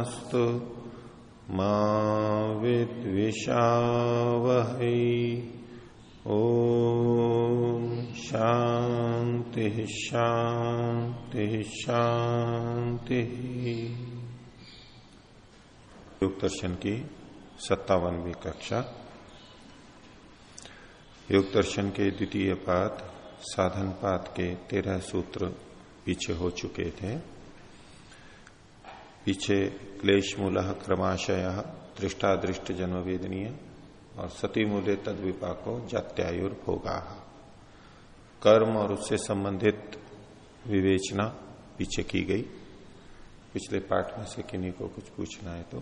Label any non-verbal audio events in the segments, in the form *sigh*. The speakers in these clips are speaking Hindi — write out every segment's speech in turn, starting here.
तेजस्विनावतीतमस्तु मा विद्विषावहै। ॐ शांति शांति शांति योग दर्शन की सत्तावनवी कक्षा। योग दर्शन के द्वितीय पाद साधन पाद के तेरह सूत्र पीछे हो चुके थे। पीछे क्लेश मूल क्रमाशय दृष्टादृष्ट जन्म वेदनीय और सती मूल्य तद विपाको जात्यायुर्भोगा। कर्म और उससे संबंधित विवेचना पीछे की गई। पिछले पाठ में से किन्हीं को कुछ पूछना है तो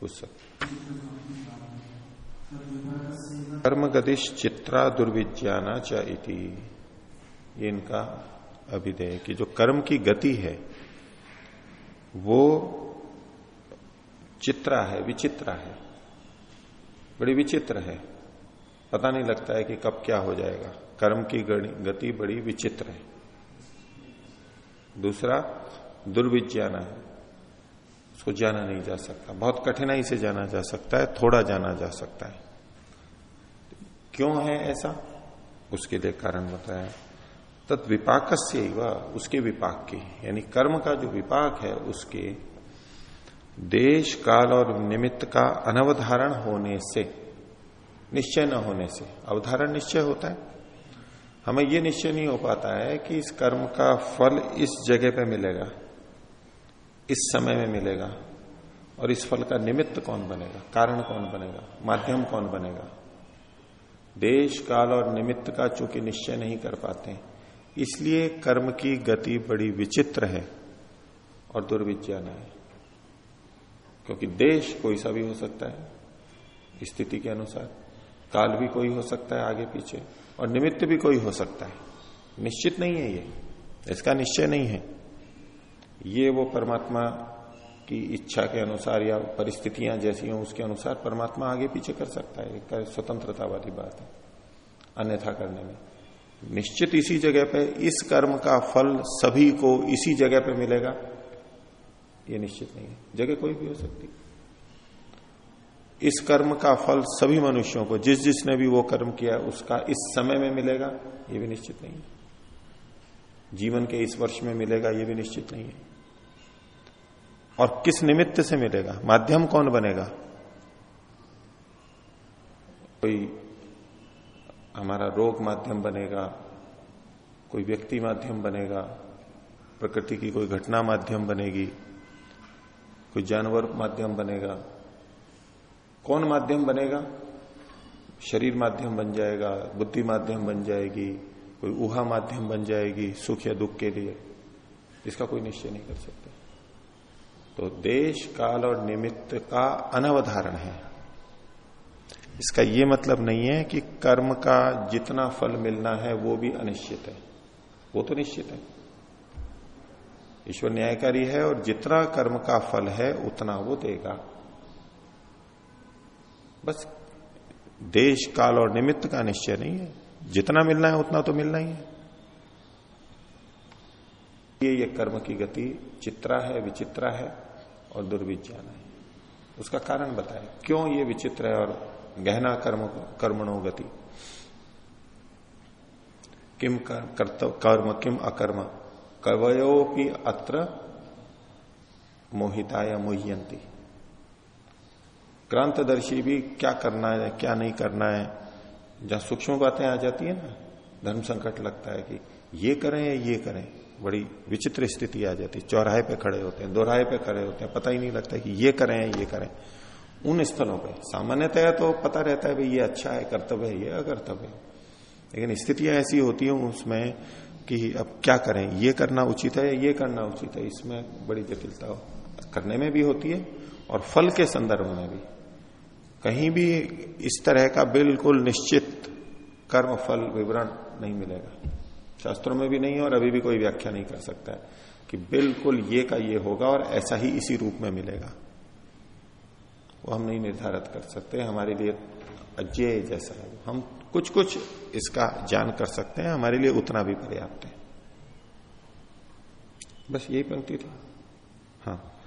पूछ सकते कर्म गदिश चित्रा दुर्विज्ञाना च इति। ये इनका अभिधेय कि जो कर्म की गति है वो चित्रा है, विचित्रा है। बड़ी विचित्र है। पता नहीं लगता है कि कब क्या हो जाएगा। कर्म की गति बड़ी विचित्र है। दूसरा, दुर्विज्ञाना है। उसको जाना नहीं जा सकता। बहुत कठिनाई से जाना जा सकता है, थोड़ा जाना जा सकता है। क्यों है ऐसा? उसके लिए कारण बताया। तत् विपाक से उसके विपाक। की यानी कर्म का जो विपाक है, उसके देश, काल और निमित्त का अनवधारण होने से, निश्चय न होने से, अवधारण निश्चय होता है। हमें यह निश्चय नहीं हो पाता है कि इस कर्म का फल इस जगह पे मिलेगा, इस समय में मिलेगा, और इस फल का निमित्त कौन बनेगा, कारण कौन बनेगा, माध्यम कौन बनेगा। देश, काल और निमित्त का चूँकि निश्चय नहीं कर पाते इसलिए कर्म की गति बड़ी विचित्र है और दुर्विज्ञान है। क्योंकि देश कोई सा भी हो सकता है, स्थिति के अनुसार। काल भी कोई हो सकता है आगे पीछे, और निमित्त भी कोई हो सकता है। निश्चित नहीं है ये, इसका निश्चय नहीं है। ये वो परमात्मा की इच्छा के अनुसार या परिस्थितियाँ जैसी हों, उसके अनुसार परमात्मा आगे पीछे कर सकता है। एक स्वतंत्रता वाली बात है, अन्यथा करने में। निश्चित इसी जगह पे, इस कर्म का फल सभी को इसी जगह पे मिलेगा। ये निश्चित नहीं है। जगह कोई भी हो सकती। इस कर्म का फल सभी मनुष्यों को, जिस जिसने भी वो कर्म किया, उसका इस समय में मिलेगा, ये भी निश्चित नहीं है। जीवन के इस वर्ष में मिलेगा, ये भी निश्चित नहीं है। और किस निमित्त से मिलेगा? माध्यम कौन बनेगा? कोई हमारा रोग माध्यम बनेगा, कोई व्यक्ति माध्यम बनेगा, प्रकृति की कोई घटना माध्यम बनेगी, कोई जानवर माध्यम बनेगा, कौन माध्यम बनेगा? शरीर माध्यम बन जाएगा, बुद्धि माध्यम बन जाएगी, कोई ऊहा माध्यम बन जाएगी, सुख या दुख के लिए। इसका कोई निश्चय नहीं कर सकते। तो देश, काल और निमित्त का अनवधारण है। इसका यह मतलब नहीं है कि कर्म का जितना फल मिलना है, वो भी अनिश्चित है। वो तो निश्चित है। ईश्वर न्यायकारी है और जितना कर्म का फल है, उतना वो देगा। बस देश, काल और निमित्त का निश्चय नहीं है। जितना मिलना है, उतना तो मिलना ही है। ये ये कर्म की गति चित्रा है, विचित्रा है और दुर्विज्ञान है। उसका कारण बताए। क्यों ये विचित्र है और गहना कर्म कर्मणो गति किम कर्तव कर्म, किम अकर्म? कवयोपि अत्र मोहिताय मोह्यंती क्रांतदर्शी भी क्या करना है, क्या नहीं करना है? जहाँ सूक्ष्म बातें आ जाती है ना, धर्म संकट लगता है कि ये करें या ये करें, बड़ी विचित्र स्थिति आ जाती है। चौराहे पे खड़े होते हैं, दोराहे पे खड़े होते हैं, पता ही नहीं लगता कि ये करें या ये करें। उन स्थलों पे सामान्यतया तो पता रहता है भाई, ये अच्छा है, कर्तव्य है, ये अकर्तव्य है। लेकिन स्थितियाँ ऐसी होती हैं उसमें कि अब क्या करें? ये करना उचित है, ये करना उचित है। इसमें बड़ी जटिलता करने में भी होती है और फल के संदर्भ में भी। कहीं भी इस तरह का बिल्कुल निश्चित कर्म, फल, विवरण नहीं मिलेगा। शास्त्रों में भी नहीं और अभी भी कोई व्याख्या नहीं कर सकता है कि बिल्कुल ये का ये होगा और ऐसा ही इसी रूप में मिलेगा। वो हम नहीं निर्धारित कर सकते हमारे लिए अजय जैसा है। हम कुछ कुछ इसका ज्ञान कर सकते हैं हमारे लिए उतना भी पर्याप्त है। बस यही पंक्ति था। हाँ।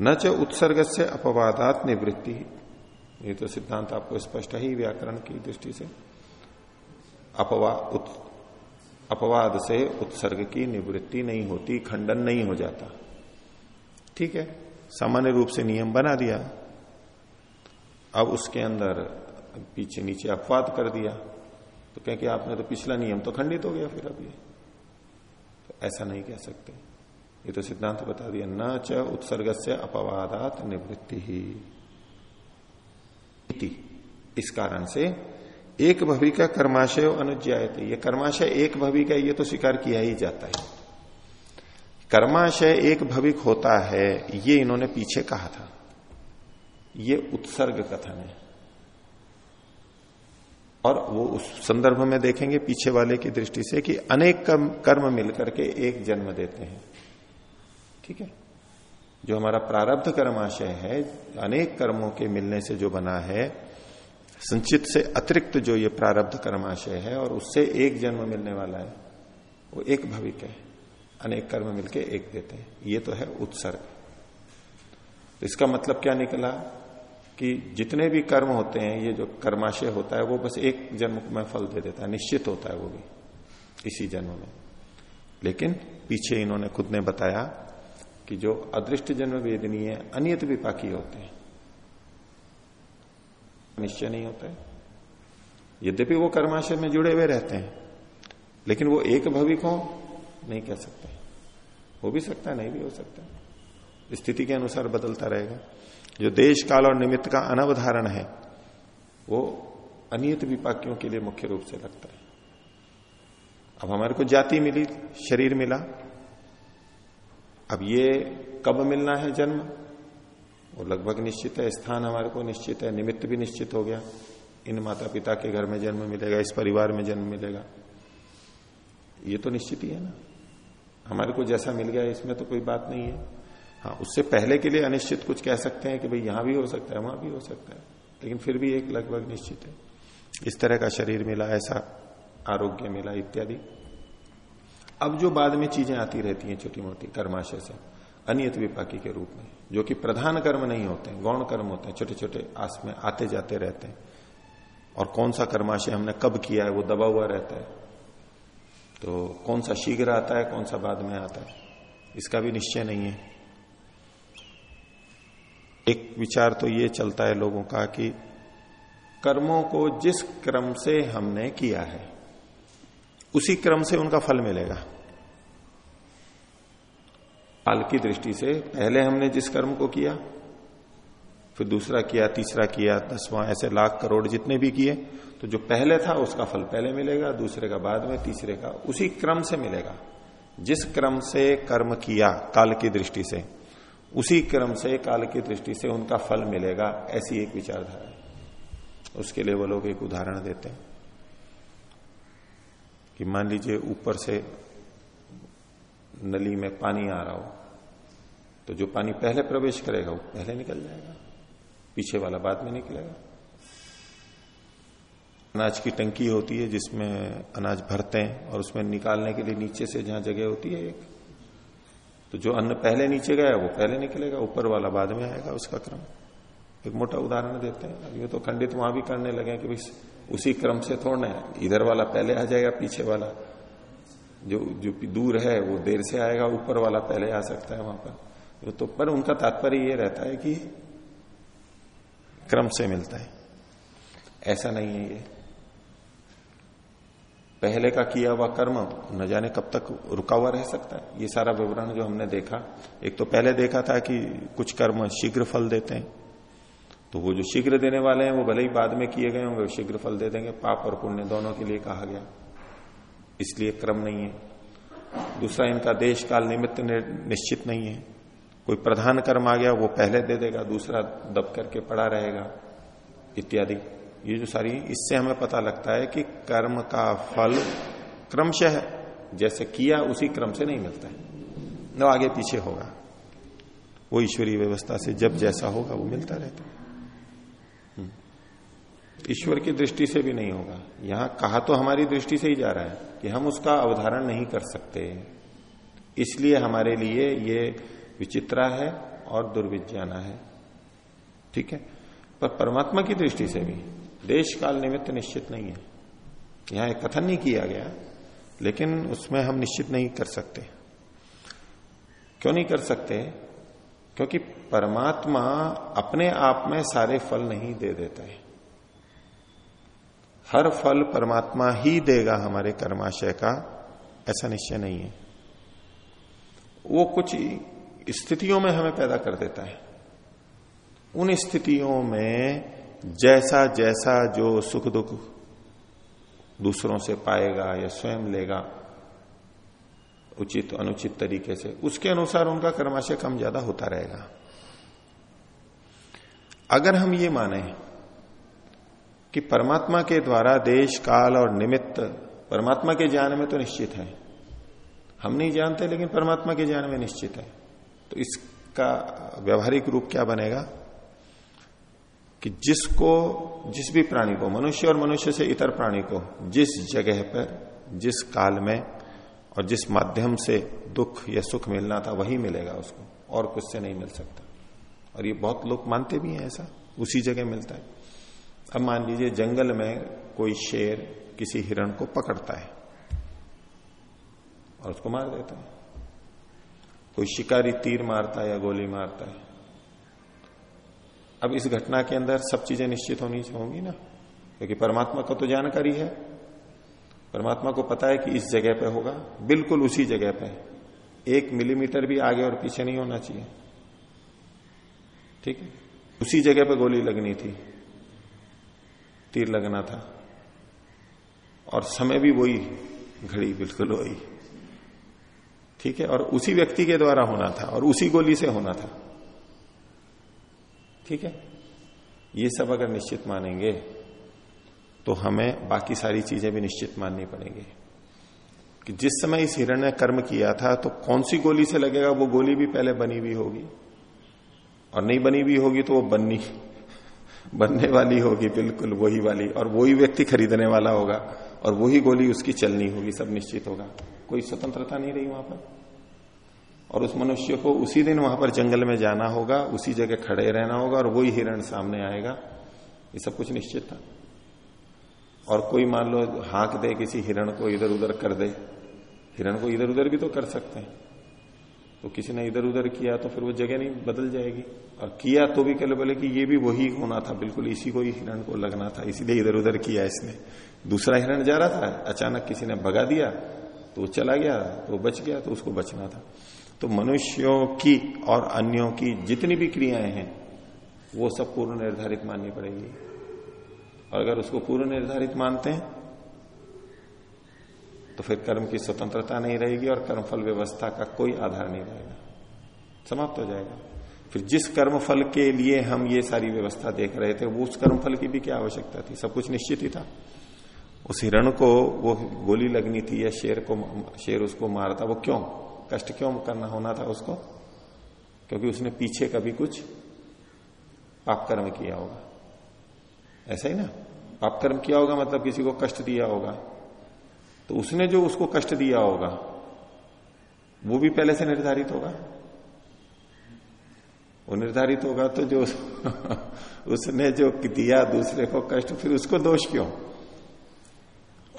न च उत्सर्ग से अपवादात निवृत्ति। ये तो सिद्धांत आपको स्पष्ट ही व्याकरण की दृष्टि से। अपवा उत, अपवाद से उत्सर्ग की निवृत्ति नहीं होती खंडन नहीं हो जाता। ठीक है? सामान्य रूप से नियम बना दिया। अब उसके अंदर पीछे नीचे अपवाद कर दिया। तो कह कि आपने तो पिछला नियम तो खंडित हो गया फिर अब ये। तो ऐसा नहीं कह सकते। ये तो सिद्धांत बता दिया, न च उत्सर्ग से अपवादात निवृत्ति। ही इस कारण से एक भवि का कर्माशय अनुज्ञाए ये कर्माशय एक भवि का ये तो स्वीकार किया ही जाता है। कर्माशय एक भविक होता है, ये इन्होंने पीछे कहा था। ये उत्सर्ग कथन है। और वो उस संदर्भ में देखेंगे पीछे वाले की दृष्टि से कि अनेक कर्म कर्म मिलकर के एक जन्म देते हैं। ठीक है? जो हमारा प्रारब्ध कर्माशय है, अनेक कर्मों के मिलने से जो बना है, संचित से अतिरिक्त जो ये प्रारब्ध कर्माशय है और उससे एक जन्म मिलने वाला है, वो एक भविक है। अनेक कर्म मिलके एक देते हैं। ये तो है उत्सर्ग। तो इसका मतलब क्या निकला? कि जितने भी कर्म होते हैं, ये जो कर्माशय होता है, वो बस एक जन्म में फल दे देता है, निश्चित होता है वो भी, इसी जन्म में। लेकिन पीछे इन्होंने खुद ने बताया कि जो अदृष्ट जन्म वेदनीय अनियत विपाकी होते हैं। निश्चय नहीं होता है। यद्यपि वो कर्माशय में जुड़े हुए रहते हैं, लेकिन वो एक भविक हो, नहीं कह सकते। हो भी सकता है, नहीं भी हो सकता। स्थिति के अनुसार बदलता रहेगा। जो देश काल और निमित्त का अनवधारण है, वो अनियत विपाकियों के लिए मुख्य रूप से लगता है। अब हमारे को जाति मिली, शरीर मिला। अब ये कब मिलना है जन्म? वो लगभग निश्चित है, स्थान हमारे को निश्चित है, निमित्त भी निश्चित हो गया। इन माता पिता के घर में जन्म मिलेगा, इस परिवार में जन्म मिलेगा। ये तो निश्चित ही है ना। हमारे को जैसा मिल गया, इसमें तो कोई बात नहीं है। हाँ उससे पहले के लिए अनिश्चित कुछ कह सकते हैं कि भाई यहाँ भी हो सकता है, वहाँ भी हो सकता है। लेकिन फिर भी एक लगभग निश्चित है। इस तरह का शरीर मिला, ऐसा आरोग्य मिला, इत्यादि। अब जो बाद में चीज़ें आती रहती हैं छोटी मोटी कर्माशय से, अनियत विपाकी के रूप में, जो कि प्रधान कर्म नहीं होते हैं, गौण कर्म होते हैं छोटे छोटे आस में आते जाते रहते हैं। और कौन सा कर्माशय हमने कब किया है, वो दबा हुआ रहता है। तो कौन सा शीघ्र आता है, कौन सा बाद में आता है, इसका भी निश्चय नहीं है। एक विचार तो ये चलता है लोगों का कि कर्मों को जिस क्रम से हमने किया है, उसी क्रम से उनका फल मिलेगा। काल की दृष्टि से पहले हमने जिस कर्म को किया, फिर दूसरा किया, तीसरा किया, दसवां, ऐसे लाख करोड़ जितने भी किए तो जो पहले था उसका फल पहले मिलेगा, दूसरे का बाद में, तीसरे का, उसी क्रम से मिलेगा। जिस क्रम से कर्म किया, काल की दृष्टि से उसी क्रम से काल की दृष्टि से उनका फल मिलेगा, ऐसी एक विचारधारा है। उसके लिए वो लोग एक उदाहरण देते हैं कि मान लीजिए ऊपर से नली में पानी आ रहा हो तो जो पानी पहले प्रवेश करेगा, वो पहले निकल जाएगा, पीछे वाला बाद में निकलेगा। अनाज की टंकी होती है जिसमें अनाज भरते हैं और उसमें निकालने के लिए नीचे से जहाँ जगह होती है, एक तो जो अन्न पहले नीचे गया, वो पहले निकलेगा, ऊपर वाला बाद में आएगा उसका क्रम। एक मोटा उदाहरण देते हैं। अब ये तो खंडित वहाँ भी करने लगे कि भाई उसी क्रम से थोड़ना है। इधर वाला पहले आ जाएगा, पीछे वाला। जो जो दूर है, वो देर से आएगा, ऊपर वाला पहले आ सकता है वहाँ पर। तो पर उनका तात्पर्य ये रहता है कि क्रम से मिलता है। ऐसा नहीं है ये। पहले का किया हुआ कर्म न जाने कब तक रुका हुआ रह सकता है। ये सारा विवरण जो हमने देखा, एक तो पहले देखा था कि कुछ कर्म शीघ्र फल देते हैं। तो वो जो शीघ्र देने वाले हैं, वो भले ही बाद में किए गए होंगे शीघ्र फल दे देंगे। पाप और पुण्य दोनों के लिए कहा गया। इसलिए क्रम नहीं है। दूसरा, इनका देश काल निमित्त निश्चित नहीं है। कोई प्रधान कर्म आ गया, वो पहले दे देगा, दूसरा दब करके पड़ा रहेगा, इत्यादि। ये जो सारी, इससे हमें पता लगता है कि कर्म का फल क्रमशः जैसे किया, उसी क्रम से नहीं मिलता है। न आगे पीछे होगा। वो ईश्वरीय व्यवस्था से जब जैसा होगा, वो मिलता रहता है। ईश्वर की दृष्टि से भी नहीं होगा। यहाँ कहा तो हमारी दृष्टि से ही जा रहा है कि हम उसका अवधारण नहीं कर सकते। इसलिए हमारे लिए ये विचित्रा है और दुर्विज्ञाना है। ठीक है? पर परमात्मा की दृष्टि से भी। देश काल निमित्त निश्चित नहीं है। यहाँ एक कथन नहीं किया गया, लेकिन उसमें हम निश्चित नहीं कर सकते। क्यों नहीं कर सकते? क्योंकि परमात्मा अपने आप में सारे फल नहीं दे देता है। हर फल परमात्मा ही देगा हमारे कर्माशय का, ऐसा निश्चय नहीं है। वो कुछ स्थितियों में हमें पैदा कर देता है। उन स्थितियों में जैसा जैसा जो सुख दुख दूसरों से पाएगा या स्वयं लेगा, उचित अनुचित तरीके से, उसके अनुसार उनका कर्माशय कम ज़्यादा होता रहेगा। अगर हम ये माने कि परमात्मा के द्वारा देश, काल और निमित्त, परमात्मा के ज्ञान में तो निश्चित है। हम नहीं जानते, लेकिन परमात्मा के ज्ञान में निश्चित है। तो इसका व्यवहारिक रूप क्या बनेगा? कि जिसको, जिस भी प्राणी को, मनुष्य और मनुष्य से इतर प्राणी को, जिस जगह पर, जिस काल में और जिस माध्यम से दुख या सुख मिलना था, वही मिलेगा उसको, और कुछ से नहीं मिल सकता। और ये बहुत लोग मानते भी हैं ऐसा, उसी जगह मिलता है। अब मान लीजिए जंगल में कोई शेर किसी हिरण को पकड़ता है और उसको मार देता है। कोई शिकारी तीर मारता है या गोली मारता है। अब इस घटना के अंदर सब चीज़ें निश्चित होनी होंगी ना? क्योंकि परमात्मा को तो जानकारी है। परमात्मा को पता है कि इस जगह पे होगा। बिल्कुल उसी जगह पे। एक मिलीमीटर भी आगे और पीछे नहीं होना चाहिए। ठीक है? उसी जगह पे गोली लगनी थी। तीर लगना था। और समय भी वही घड़ी बिल्कुल वही। ठीक है? और उसी व्यक्ति के द्वारा होना था और उसी गोली से होना था। ठीक है? ये सब अगर निश्चित मानेंगे तो हमें बाकी सारी चीज़ें भी निश्चित माननी पड़ेंगी। कि जिस समय इस हिरण ने कर्म किया था तो कौन सी गोली से लगेगा, वो गोली भी पहले बनी हुई होगी। और नहीं बनी हुई होगी तो वो बननी, बनने वाली होगी, बिल्कुल वही वाली। और वही व्यक्ति खरीदने वाला होगा, और वही गोली उसकी चलनी होगी, सब निश्चित होगा। कोई स्वतंत्रता नहीं रही वहाँ पर? और उस मनुष्य को उसी दिन वहाँ पर जंगल में जाना होगा, उसी जगह खड़े रहना होगा और वही हिरण सामने आएगा। ये सब कुछ निश्चित था। और कोई मान लो हाँक दे किसी हिरण को इधर उधर कर दे। हिरण को इधर उधर भी तो कर सकते हैं। तो किसी ने इधर उधर किया तो फिर वो जगह नहीं, बदल जाएगी। और किया तो भी कहले बोले कि ये भी वही होना था, बिल्कुल इसी को ही हिरण को लगना था, इसीलिए इधर उधर किया इसने। दूसरा हिरण जा रहा था, अचानक किसी ने भगा दिया तो चला गया तो बच गया तो उसको बचना था। तो मनुष्यों की और अन्यों की जितनी भी क्रियाएँ हैं, वो सब पूर्व निर्धारित माननी पड़ेगी। और अगर उसको पूर्व निर्धारित मानते हैं तो फिर कर्म की स्वतंत्रता नहीं रहेगी और कर्मफल व्यवस्था का कोई आधार नहीं रहेगा। समाप्त हो जाएगा। फिर जिस कर्मफल के लिए हम ये सारी व्यवस्था देख रहे थे, वो उस कर्मफल की भी क्या आवश्यकता थी? सब कुछ निश्चित ही था। उस हिरण को वो गोली लगनी थी या शेर को, शेर उसको मारता, वो क्यों? कष्ट क्यों करना होना था उसको? क्योंकि उसने पीछे कभी कुछ पाप कर्म किया होगा। ऐसा ही ना? पाप कर्म किया होगा मतलब किसी को कष्ट दिया होगा। तो उसने जो उसको कष्ट दिया होगा, वो भी पहले से निर्धारित होगा। वो निर्धारित होगा तो जो *laughs* उसने जो दिया दूसरे को कष्ट, फिर उसको दोष क्यों?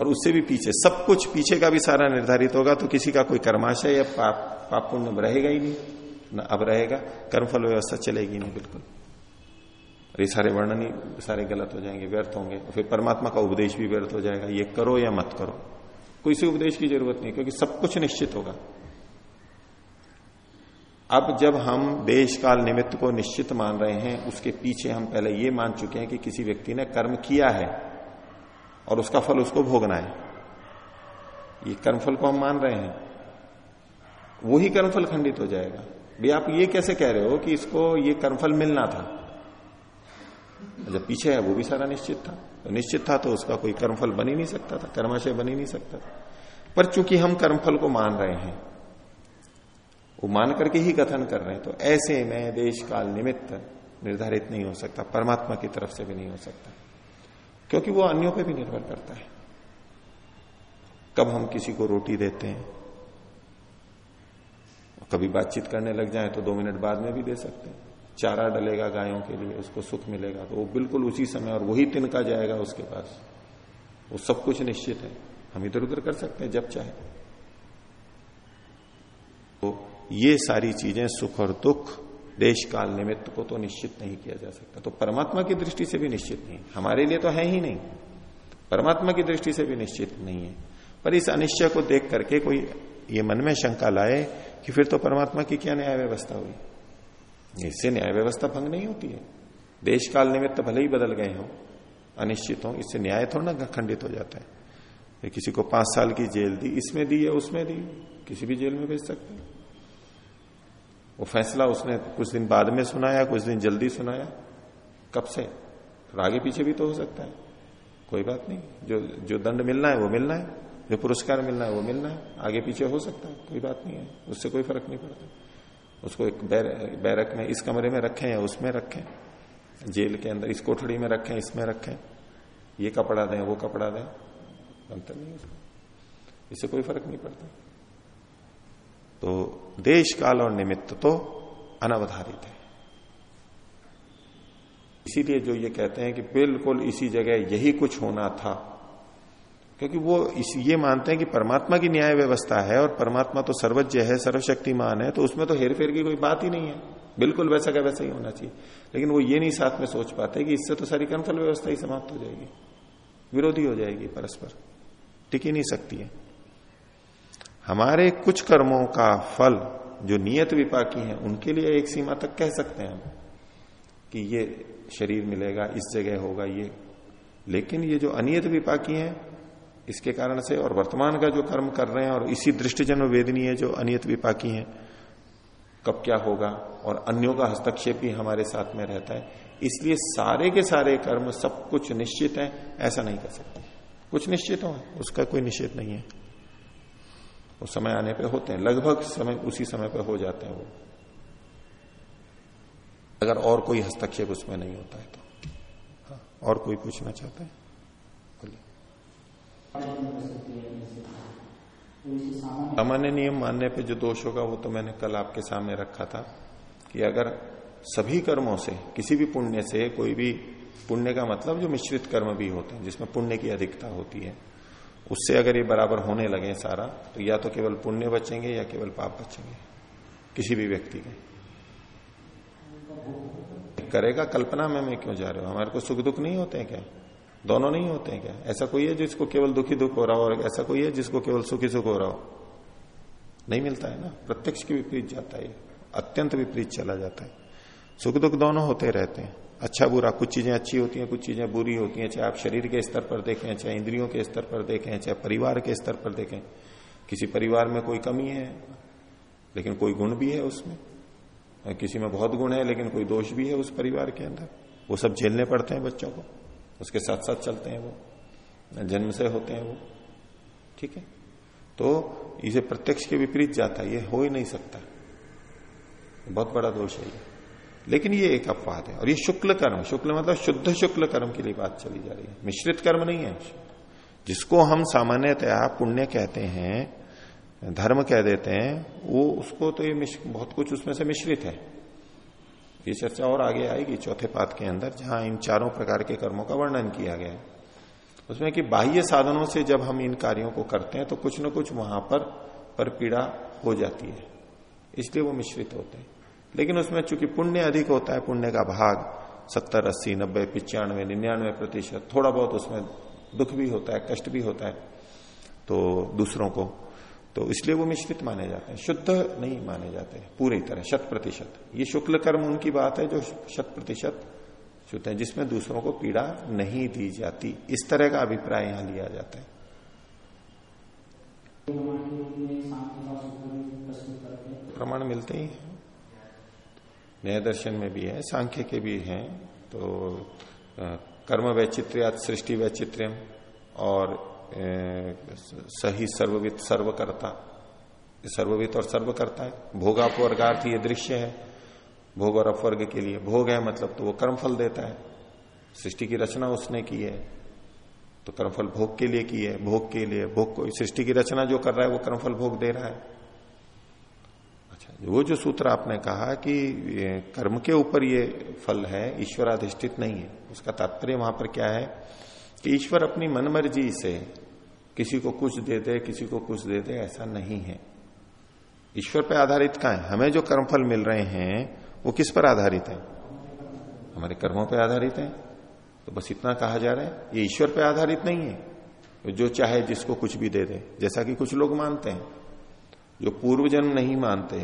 और उससे भी पीछे, सब कुछ पीछे का भी सारा निर्धारित होगा तो किसी का कोई कर्माशय या पाप पाप पुण्य रहेगा ही नहीं, ना अब रहेगा, कर्मफल व्यवस्था चलेगी नहीं बिल्कुल। और ये सारे वर्णन ही सारे गलत हो जाएँगे, व्यर्थ होंगे, और फिर परमात्मा का उपदेश भी व्यर्थ हो जाएगा, ये करो या मत करो। कोई से उपदेश की ज़रूरत नहीं, क्योंकि सब कुछ निश्चित होगा। अब जब हम देश काल निमित्त को निश्चित मान रहे हैं, उसके पीछे हम पहले ये मान चुके हैं कि किसी व्यक्ति ने कर्म किया है। और उसका फल उसको भोगना है। ये कर्मफल को हम मान रहे हैं। वही कर्मफल खंडित हो जाएगा। भाई आप ये कैसे कह रहे हो कि इसको ये कर्मफल मिलना था? जब पीछे है, वो भी सारा निश्चित था। तो निश्चित था तो उसका कोई कर्मफल बन ही नहीं सकता था, कर्माशय बन ही नहीं सकता था। पर चूँकि हम कर्मफल को मान रहे हैं, वो मान करके ही कथन कर रहे हैं तो ऐसे में देश काल निमित्त निर्धारित नहीं हो सकता, परमात्मा की तरफ़ से भी नहीं हो सकता। क्योंकि वो अन्यों पे भी निर्भर करता है। कब हम किसी को रोटी देते हैं, कभी बातचीत करने लग जाए तो दो मिनट बाद में भी दे सकते हैं। चारा डलेगा गायों के लिए, उसको सुख मिलेगा तो वो बिल्कुल उसी समय और वही तिनका जाएगा उसके पास। वो सब कुछ निश्चित है। हम इधर उधर कर सकते हैं जब चाहे। तो ये सारी चीज़ें सुख और दुख देश काल निमित्त को तो निश्चित नहीं किया जा सकता। तो परमात्मा की दृष्टि से भी निश्चित नहीं हमारे लिए तो है ही नहीं। परमात्मा की दृष्टि से भी निश्चित नहीं है। पर इस अनिश्चय को देख करके कोई ये मन में शंका लाए कि फिर तो परमात्मा की क्या न्याय व्यवस्था हुई? इससे न्याय व्यवस्था भंग नहीं होती है। देश काल निमित्त भले ही बदल गए हो, अनिश्चित हो, इससे न्याय थोड़ा ना खंडित हो जाता है। किसी को पाँच साल की जेल दी, इसमें दी है उसमें दी? किसी भी जेल में भेज सकते हैं। वो फैसला उसने कुछ दिन बाद में सुनाया कुछ दिन जल्दी सुनाया। कब से? फिर आगे पीछे भी तो हो सकता है। कोई बात नहीं जो जो दंड मिलना है वो मिलना है जो पुरस्कार मिलना है वो मिलना है आगे पीछे हो सकता है कोई बात नहीं है उससे कोई फ़र्क नहीं पड़ता। उसको एक बैर, बैरक में इस कमरे में रखें या उसमें रखें जेल के अंदर इस कोठड़ी में रखें इसमें रखें ये कपड़ा दें वो कपड़ा दें अंतर नहीं उसको। इससे कोई फ़र्क नहीं पड़ता। तो देश काल और निमित्त तो अनवधारित है। इसीलिए जो ये कहते हैं कि बिल्कुल इसी जगह यही कुछ होना था, क्योंकि वो इस, ये मानते हैं कि परमात्मा की न्याय व्यवस्था है और परमात्मा तो सर्वज्ञ है, सर्वशक्तिमान है तो उसमें तो हेरफेर की कोई बात ही नहीं है। बिल्कुल वैसा का वैसा ही होना चाहिए। लेकिन वो ये नहीं साथ में सोच पाते कि इससे तो सारी कर्मफल व्यवस्था ही समाप्त हो जाएगी, विरोधी हो जाएगी परस्पर। टिक नहीं सकती है। हमारे कुछ कर्मों का फल, जो नियत विपाकी है, उनके लिए एक सीमा तक कह सकते हैं हम, कि ये शरीर मिलेगा, इस जगह होगा ये। लेकिन ये जो अनियत विपाकी है, इसके कारण से और वर्तमान का जो कर्म कर रहे हैं, और इसी दृष्टिजन्म वेदनी है जो अनियत विपाकी है, कब क्या होगा? और अन्यों का हस्तक्षेप भी हमारे साथ में रहता है। इसलिए सारे के सारे कर्म सब कुछ निश्चित है, ऐसा नहीं कर सकते। कुछ निश्चित हो, उसका कोई निश्चित नहीं है। वो समय आने पे होते हैं। लगभग समय उसी समय पे हो जाते हैं वो। अगर और कोई हस्तक्षेप उसमें नहीं होता है तो। हाँ, और कोई पूछना चाहता है? सामान्य नियम मानने पे जो दोष होगा वो तो मैंने कल आपके सामने रखा था कि अगर सभी कर्मों से किसी भी पुण्य से कोई भी पुण्य का मतलब जो मिश्रित कर्म भी होते हैं जिसमें पुण्य की अधिकता होती है उससे अगर ये बराबर होने लगे सारा तो या तो केवल पुण्य बचेंगे या केवल पाप बचेंगे, किसी भी व्यक्ति के। करेगा, कल्पना में मैं क्यों जा रहा हूँ? हमारे को सुख दुख नहीं होते हैं क्या? दोनों नहीं होते हैं क्या? ऐसा कोई है जिसको केवल दुखी दुख हो रहा हो, और ऐसा कोई है जिसको केवल सुखी सुख हो रहा हो? नहीं मिलता है ना? प्रत्यक्ष के विपरीत जाता है अत्यंत विपरीत चला जाता है। सुख दुख दोनों होते रहते हैं। अच्छा बुरा, कुछ चीज़ें अच्छी होती हैं, कुछ चीज़ें बुरी होती हैं, चाहे आप शरीर के स्तर पर देखें, चाहे इंद्रियों के स्तर पर देखें, चाहे परिवार के स्तर पर देखें। किसी परिवार में कोई कमी है, लेकिन कोई गुण भी है उसमें। किसी में बहुत गुण है, लेकिन कोई दोष भी है उस परिवार के अंदर। वो सब झेलने पड़ते हैं बच्चों को। उसके साथ साथ चलते हैं वो। जन्म से होते हैं वो। ठीक है? तो इसे प्रत्यक्ष के विपरीत जाता है। ये हो ही नहीं सकता। बहुत बड़ा दोष है ये। लेकिन ये एक अपवाद है। और ये शुक्ल कर्म, शुक्ल मतलब शुद्ध शुक्ल कर्म के लिए बात चली जा रही है। मिश्रित कर्म नहीं है। जिसको हम सामान्यतया पुण्य कहते हैं, धर्म कह देते हैं, वो उसको तो ये बहुत कुछ उसमें से मिश्रित है। ये चर्चा और आगे आएगी चौथे पाद के अंदर, जहाँ इन चारों प्रकार के कर्मों का वर्णन किया गया है। उसमें कि बाह्य साधनों से जब हम इन कार्यों को करते हैं तो कुछ न कुछ वहाँ पर पर पीड़ा हो जाती है। इसलिए वो मिश्रित होते हैं। लेकिन उसमें चूँकि पुण्य अधिक होता है पुण्य का भाग सत्तर अस्सी नब्बे पिचानवे निन्यानवे प्रतिशत थोड़ा बहुत उसमें दुख भी होता है कष्ट भी होता है तो दूसरों को। तो इसलिए वो मिश्रित माने जाते हैं शुद्ध नहीं माने जाते पूरी तरह शत प्रतिशत। ये शुक्ल कर्म उनकी बात है जो शत प्रतिशत शुद्ध है जिसमें दूसरों को पीड़ा नहीं दी जाती। इस तरह का अभिप्राय यहाँ लिया जाता है। प्रमाण मिलते ही। न्याय दर्शन में भी है, सांख्य के भी हैं तो कर्म वैचित्र्या सृष्टि वैचित्र्यम और सही सर्ववित सर्वकर्ता, सर्ववित और सर्व करता है भोगापवर्गार्थ ये दृश्य है। भोग और अपवर्ग के लिए भोग है मतलब तो वो कर्म फल देता है। सृष्टि की रचना उसने की है तो कर्मफल भोग के लिए की है। भोग के लिए, भोग को, सृष्टि की रचना जो कर रहा है वो कर्मफल भोग दे रहा है। वो जो सूत्र आपने कहा कि कर्म के ऊपर ये फल है, ईश्वराधिष्ठित नहीं है। उसका तात्पर्य वहाँ पर क्या है कि ईश्वर अपनी मनमर्जी से किसी को कुछ दे दे, किसी को कुछ दे दे, ऐसा नहीं है। ईश्वर पे आधारित का है? हमें जो कर्मफल मिल रहे हैं, वो किस पर आधारित है? हमारे कर्मों पर आधारित है। तो बस इतना कहा जा रहा है, ये ईश्वर पर आधारित नहीं है। जो चाहे जिसको कुछ भी दे दे, जैसा कि कुछ लोग मानते हैं। जो पूर्व जन्म नहीं मानते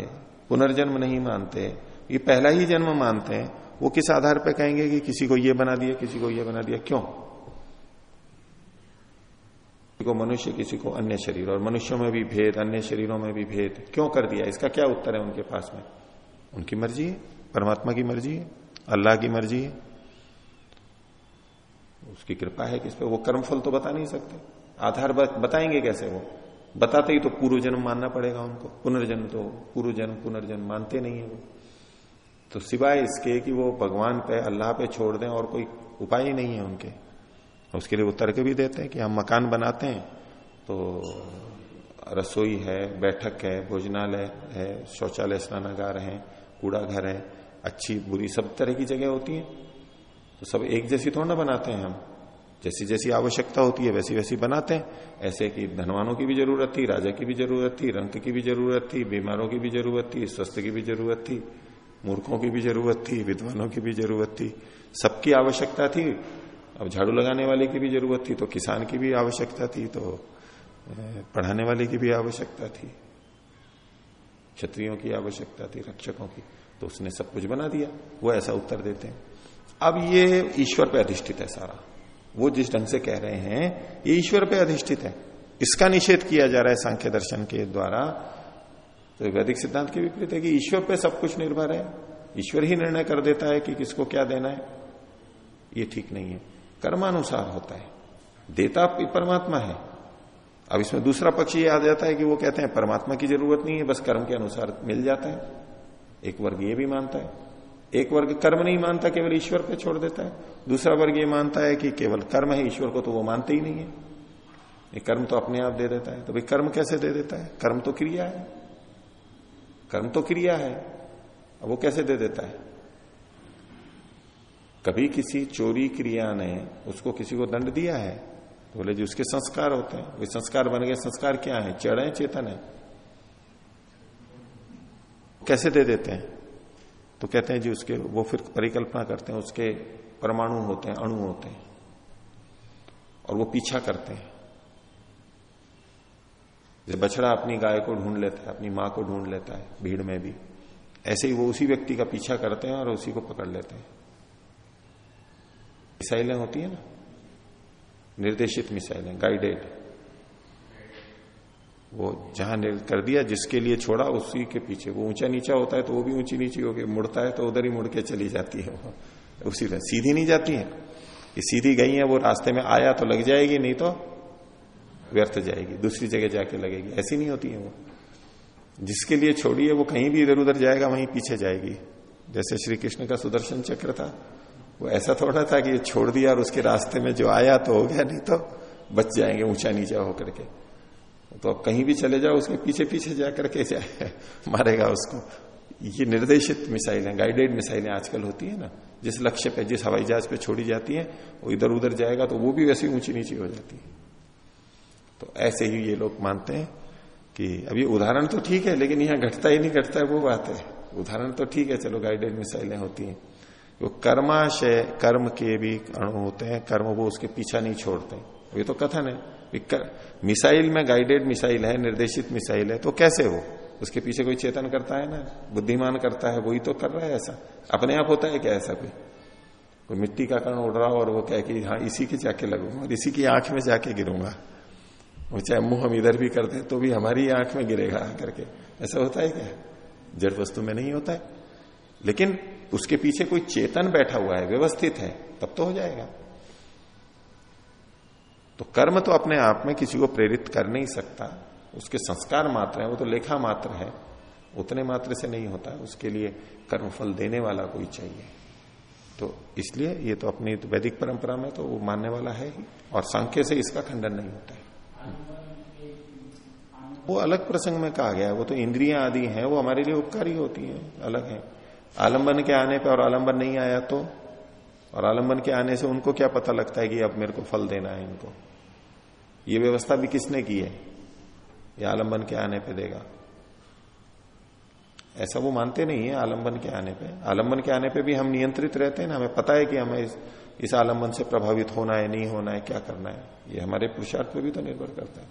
पुनर्जन्म नहीं मानते, ये पहला ही जन्म मानते हैं, वो किस आधार पर कहेंगे कि किसी को ये बना दिया, किसी को ये बना दिया, क्यों? किसी को मनुष्य, किसी को अन्य शरीर, और मनुष्यों में भी भेद, अन्य शरीरों में भी भेद, क्यों कर दिया? इसका क्या उत्तर है उनके पास में? उनकी मर्ज़ी है, परमात्मा की मर्ज़ी है, अल्लाह की मर्ज़ी है। उसकी कृपा है किस पे? वो कर्मफल तो बता नहीं सकते। आधार बताएँगे कैसे वो? बताते ही तो पूर्व जन्म मानना पड़ेगा उनको। पुनर्जन्म तो पूर्व जन्म पुनर्जन्म मानते नहीं है वो। तो सिवाय इसके कि वो भगवान पे, अल्लाह पे छोड़ दें और कोई उपाय ही नहीं है उनके। उसके लिए वो तर्क भी देते हैं कि हम मकान बनाते हैं तो रसोई है, बैठक है, भोजनालय है, शौचालय स्नानागार है कूड़ा घर है, अच्छी बुरी सब तरह की जगह होती है। तो सब एक जैसी थोड़ा ना बनाते हैं हम। जैसी जैसी आवश्यकता होती है वैसी वैसी बनाते हैं ऐसे कि धनवानों की भी ज़रूरत थी राजा की भी ज़रूरत थी रंक की भी ज़रूरत थी बीमारों की भी ज़रूरत थी स्वस्थ की भी ज़रूरत थी मूर्खों की भी ज़रूरत थी विद्वानों की भी ज़रूरत थी सबकी आवश्यकता थी अब झाड़ू लगाने वाले की भी ज़रूरत थी तो किसान की भी आवश्यकता थी तो पढ़ाने वाले की भी आवश्यकता थी क्षत्रियों की आवश्यकता थी रक्षकों की तो उसने सब कुछ बना दिया वो ऐसा उत्तर देते हैं अब ये ईश्वर पर अधिष्ठित है सारा वो जिस ढंग से कह रहे हैं, ये ईश्वर पे अधिष्ठित है। इसका निषेध किया जा रहा है सांख्य दर्शन के द्वारा। तो वैदिक सिद्धांत के विपरीत है कि ईश्वर पे सब कुछ निर्भर है। ईश्वर ही निर्णय कर देता है कि किसको क्या देना है। ये ठीक नहीं है। कर्मानुसार होता है। देता परमात्मा है। अब इसमें दूसरा पक्ष ये आ जाता है कि वो कहते हैं, परमात्मा की ज़रूरत नहीं है, बस कर्म के अनुसार मिल जाता है। एक वर्ग ये भी मानता है। एक वर्ग कर्म नहीं मानता, केवल ईश्वर पे छोड़ देता है। दूसरा वर्ग ये मानता है कि केवल कर्म है, ईश्वर को तो वो मानते ही नहीं है। ये कर्म तो अपने आप दे देता है। तो भाई कर्म कैसे दे देता है? कर्म तो क्रिया है। कर्म तो क्रिया है। अब वो कैसे दे देता है? कभी किसी चोरी क्रिया ने उसको किसी को दंड दिया है तो बोले जी उसके संस्कार होते हैं। वे संस्कार बन गए, संस्कार क्या है? चढ़ है, चेतन है। कैसे दे देते हैं? तो कहते हैं जी, उसके, वो फिर परिकल्पना करते हैं, उसके परमाणु होते हैं, अणु होते हैं, और वो पीछा करते हैं। जैसे बछड़ा अपनी गाय को ढूंढ लेता है, अपनी माँ को ढूंढ लेता है, भीड़ में भी, ऐसे ही वो उसी व्यक्ति का पीछा करते हैं और उसी को पकड़ लेते हैं। मिसाइलें होती है ना? निर्देशित मिसाइलें गाइडेड वो जहाँ कर दिया, जिसके लिए छोड़ा, उसी के पीछे। वो ऊँचा नीचा होता है तो वो भी ऊँची नीची होगी मुड़ता है तो उधर ही मुड़ के चली जाती है वो। उसी तरह। सीधी नहीं जाती है। ये सीधी गई है, वो रास्ते में आया तो लग जाएगी, नहीं तो व्यर्थ जाएगी। दूसरी जगह जाके लगेगी। ऐसी नहीं होती है वो। जिसके लिए छोड़ी है, वो कहीं भी इधर उधर जाएगा, वहीं पीछे जाएगी। जैसे श्री कृष्ण का सुदर्शन चक्र था। वो ऐसा थोड़ा था कि छोड़ दिया और उसके रास्ते में जो आया तो हो गया, नहीं तो बच जाएँगे ऊँचा नीचा होकर के। तो अब कहीं भी चले जाओ, उसके पीछे पीछे जाकर के जाए *laughs* मारेगा उसको। ये निर्देशित मिसाइलें गाइडेड मिसाइलें आजकल होती है ना, जिस लक्ष्य पे, जिस हवाई जहाज़ पे छोड़ी जाती है, वो इधर उधर जाएगा तो वो भी वैसी ऊँची नीची हो जाती है। तो ऐसे ही ये लोग मानते हैं कि अभी उदाहरण तो ठीक है, लेकिन यहाँ घटता ही नहीं, घटता है वो बात है। उदाहरण तो ठीक है, चलो गाइडेड मिसाइलें होती हैं। वो कर्माशय, कर्म के भी अणु होते हैं, कर्म वो उसके पीछा नहीं छोड़ते। ये तो कथन है। मिसाइल में गाइडेड मिसाइल है, निर्देशित मिसाइल है तो कैसे हो? उसके पीछे कोई चेतन करता है ना? बुद्धिमान करता है, वही तो कर रहा है ऐसा। अपने आप होता है क्या ऐसा कोई? कोई मिट्टी का कण उड़ रहा हो और वो कह कि हाँ इसी के जाके लगूँगा और इसी की आँख में जाके गिरूँगा। वो चाहे मुँह हम इधर भी करते तो भी हमारी आँख में गिरेगा करके ऐसा होता है क्या? जड़ वस्तु में नहीं होता है। लेकिन उसके पीछे कोई चेतन बैठा हुआ है, व्यवस्थित है, तब तो हो जाएगा। तो कर्म तो अपने आप में किसी को प्रेरित कर नहीं सकता। उसके संस्कार मात्र है, वो तो लेखा मात्र है। उतने मात्र से नहीं होता, उसके लिए कर्मफल देने वाला कोई चाहिए। तो इसलिए ये तो अपनी तो वैदिक परंपरा में तो वो मानने वाला है ही, और सांख्य से इसका खंडन नहीं होता है। वो अलग प्रसंग में कहा गया है, वो तो इंद्रियाँ आदि हैं, वो हमारे लिए उपकारी होती हैं, अलग है। आलंबन के आने पर और आलंबन नहीं आया तो? और आलंबन के आने से उनको क्या पता लगता है कि अब मेरे को फल देना है इनको? ये व्यवस्था भी किसने की है? ये आलंबन के आने पे देगा। ऐसा वो मानते नहीं है आलंबन के आने पे। आलंबन के आने पे भी हम नियंत्रित रहते हैं ना हमें पता है कि हमें इस, इस आलंबन से प्रभावित होना है नहीं होना है क्या करना है। ये हमारे पुरुषार्थ पे भी तो निर्भर करता है।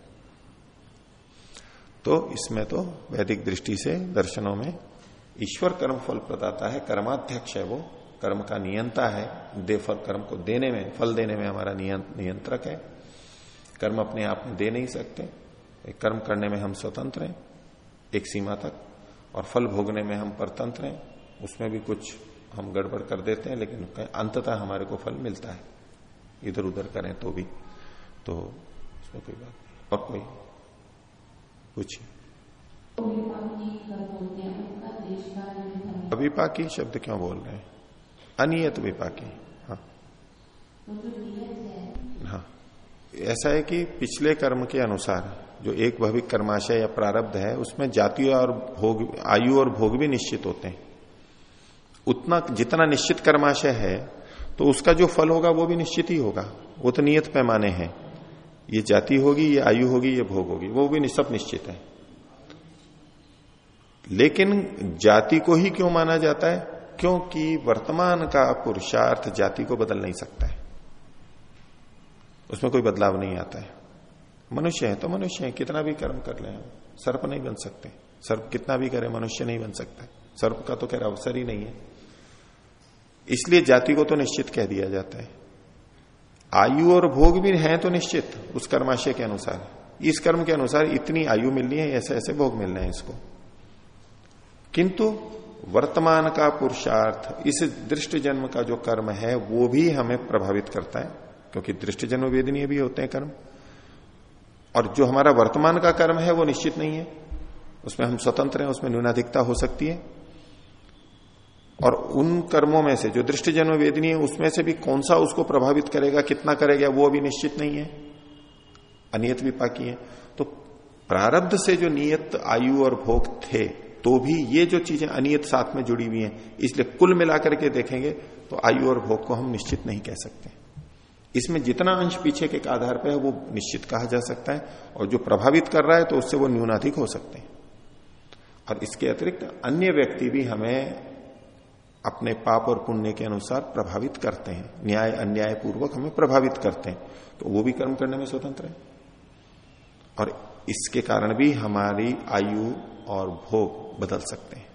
तो इसमें तो वैदिक दृष्टि से दर्शनों में ईश्वर कर्म फल प्रदाता है कर्माध्यक्ष है वो कर्म का नियंता है दे फल कर्म को देने में फल देने में हमारा नियंत्रक है। कर्म अपने आप में दे नहीं सकते। एक कर्म करने में हम स्वतंत्र हैं, एक सीमा तक, और फल भोगने में हम परतंत्र हैं। उसमें भी कुछ हम गड़बड़ कर देते हैं, लेकिन अंततः हमारे को फल मिलता है। इधर उधर करें तो भी तो उसमें कोई बात नहीं। और कोई पूछिए अभिपाकी शब्द क्यों बोल रहे हैं? अनियत विपाकी हाँ। ऐसा है कि पिछले कर्म के अनुसार, जो एक भविक कर्माशय या प्रारब्ध है, उसमें जाति और भोग, आयु और भोग भी निश्चित होते हैं। उतना, जितना निश्चित कर्माशय है तो उसका जो फल होगा, वो भी निश्चित ही होगा। वो तो नियत पैमाने हैं। ये जाति होगी, ये आयु होगी, ये भोग होगी, वो भी सब निश्चित है। लेकिन जाति को ही क्यों माना जाता है? क्योंकि वर्तमान का पुरुषार्थ जाति को बदल नहीं सकता है। उसमें कोई बदलाव नहीं आता है। मनुष्य है तो मनुष्य है, कितना भी कर्म कर ले सर्प नहीं बन सकते। सर्प कितना भी करे, मनुष्य नहीं बन सकता। सर्प का तो खैर अवसर ही नहीं है। इसलिए जाति को तो निश्चित कह दिया जाता है। आयु और भोग भी है तो निश्चित, उस कर्माशय के अनुसार। इस कर्म के अनुसार इतनी आयु मिलनी है, ऐसे ऐसे भोग मिलने हैं इसको। किंतु वर्तमान का पुरुषार्थ, इस दृष्ट जन्म का जो कर्म है, वो भी हमें प्रभावित करता है। क्योंकि दृष्ट जन्म वेदनीय भी होते हैं कर्म। और जो हमारा वर्तमान का कर्म है, वो निश्चित नहीं है। उसमें हम स्वतंत्र हैं, उसमें न्यूनाधिकता हो सकती है। और उन कर्मों में से जो दृष्टि जन्म वेदनी है, उसमें से भी कौन सा उसको प्रभावित करेगा, कितना करेगा, वो अभी निश्चित नहीं है। अनियत विपाकी है। तो प्रारब्ध से जो नियत, आयु और भोग थे तो भी ये जो चीज़ें अनियत साथ में जुड़ी हुई हैं, इसलिए कुल मिलाकर के देखेंगे तो आयु और भोग को हम निश्चित नहीं कह सकते। इसमें जितना अंश पीछे के आधार पर है, वो निश्चित कहा जा सकता है, और जो प्रभावित कर रहा है तो उससे वो न्यूनाधिक हो सकते हैं। और इसके अतिरिक्त अन्य व्यक्ति भी हमें अपने पाप और पुण्य के अनुसार प्रभावित करते हैं। न्याय अन्याय पूर्वक हमें प्रभावित करते हैं। तो वो भी कर्म करने में स्वतंत्र है। और इसके कारण भी हमारी आयु और भोग बदल सकते हैं।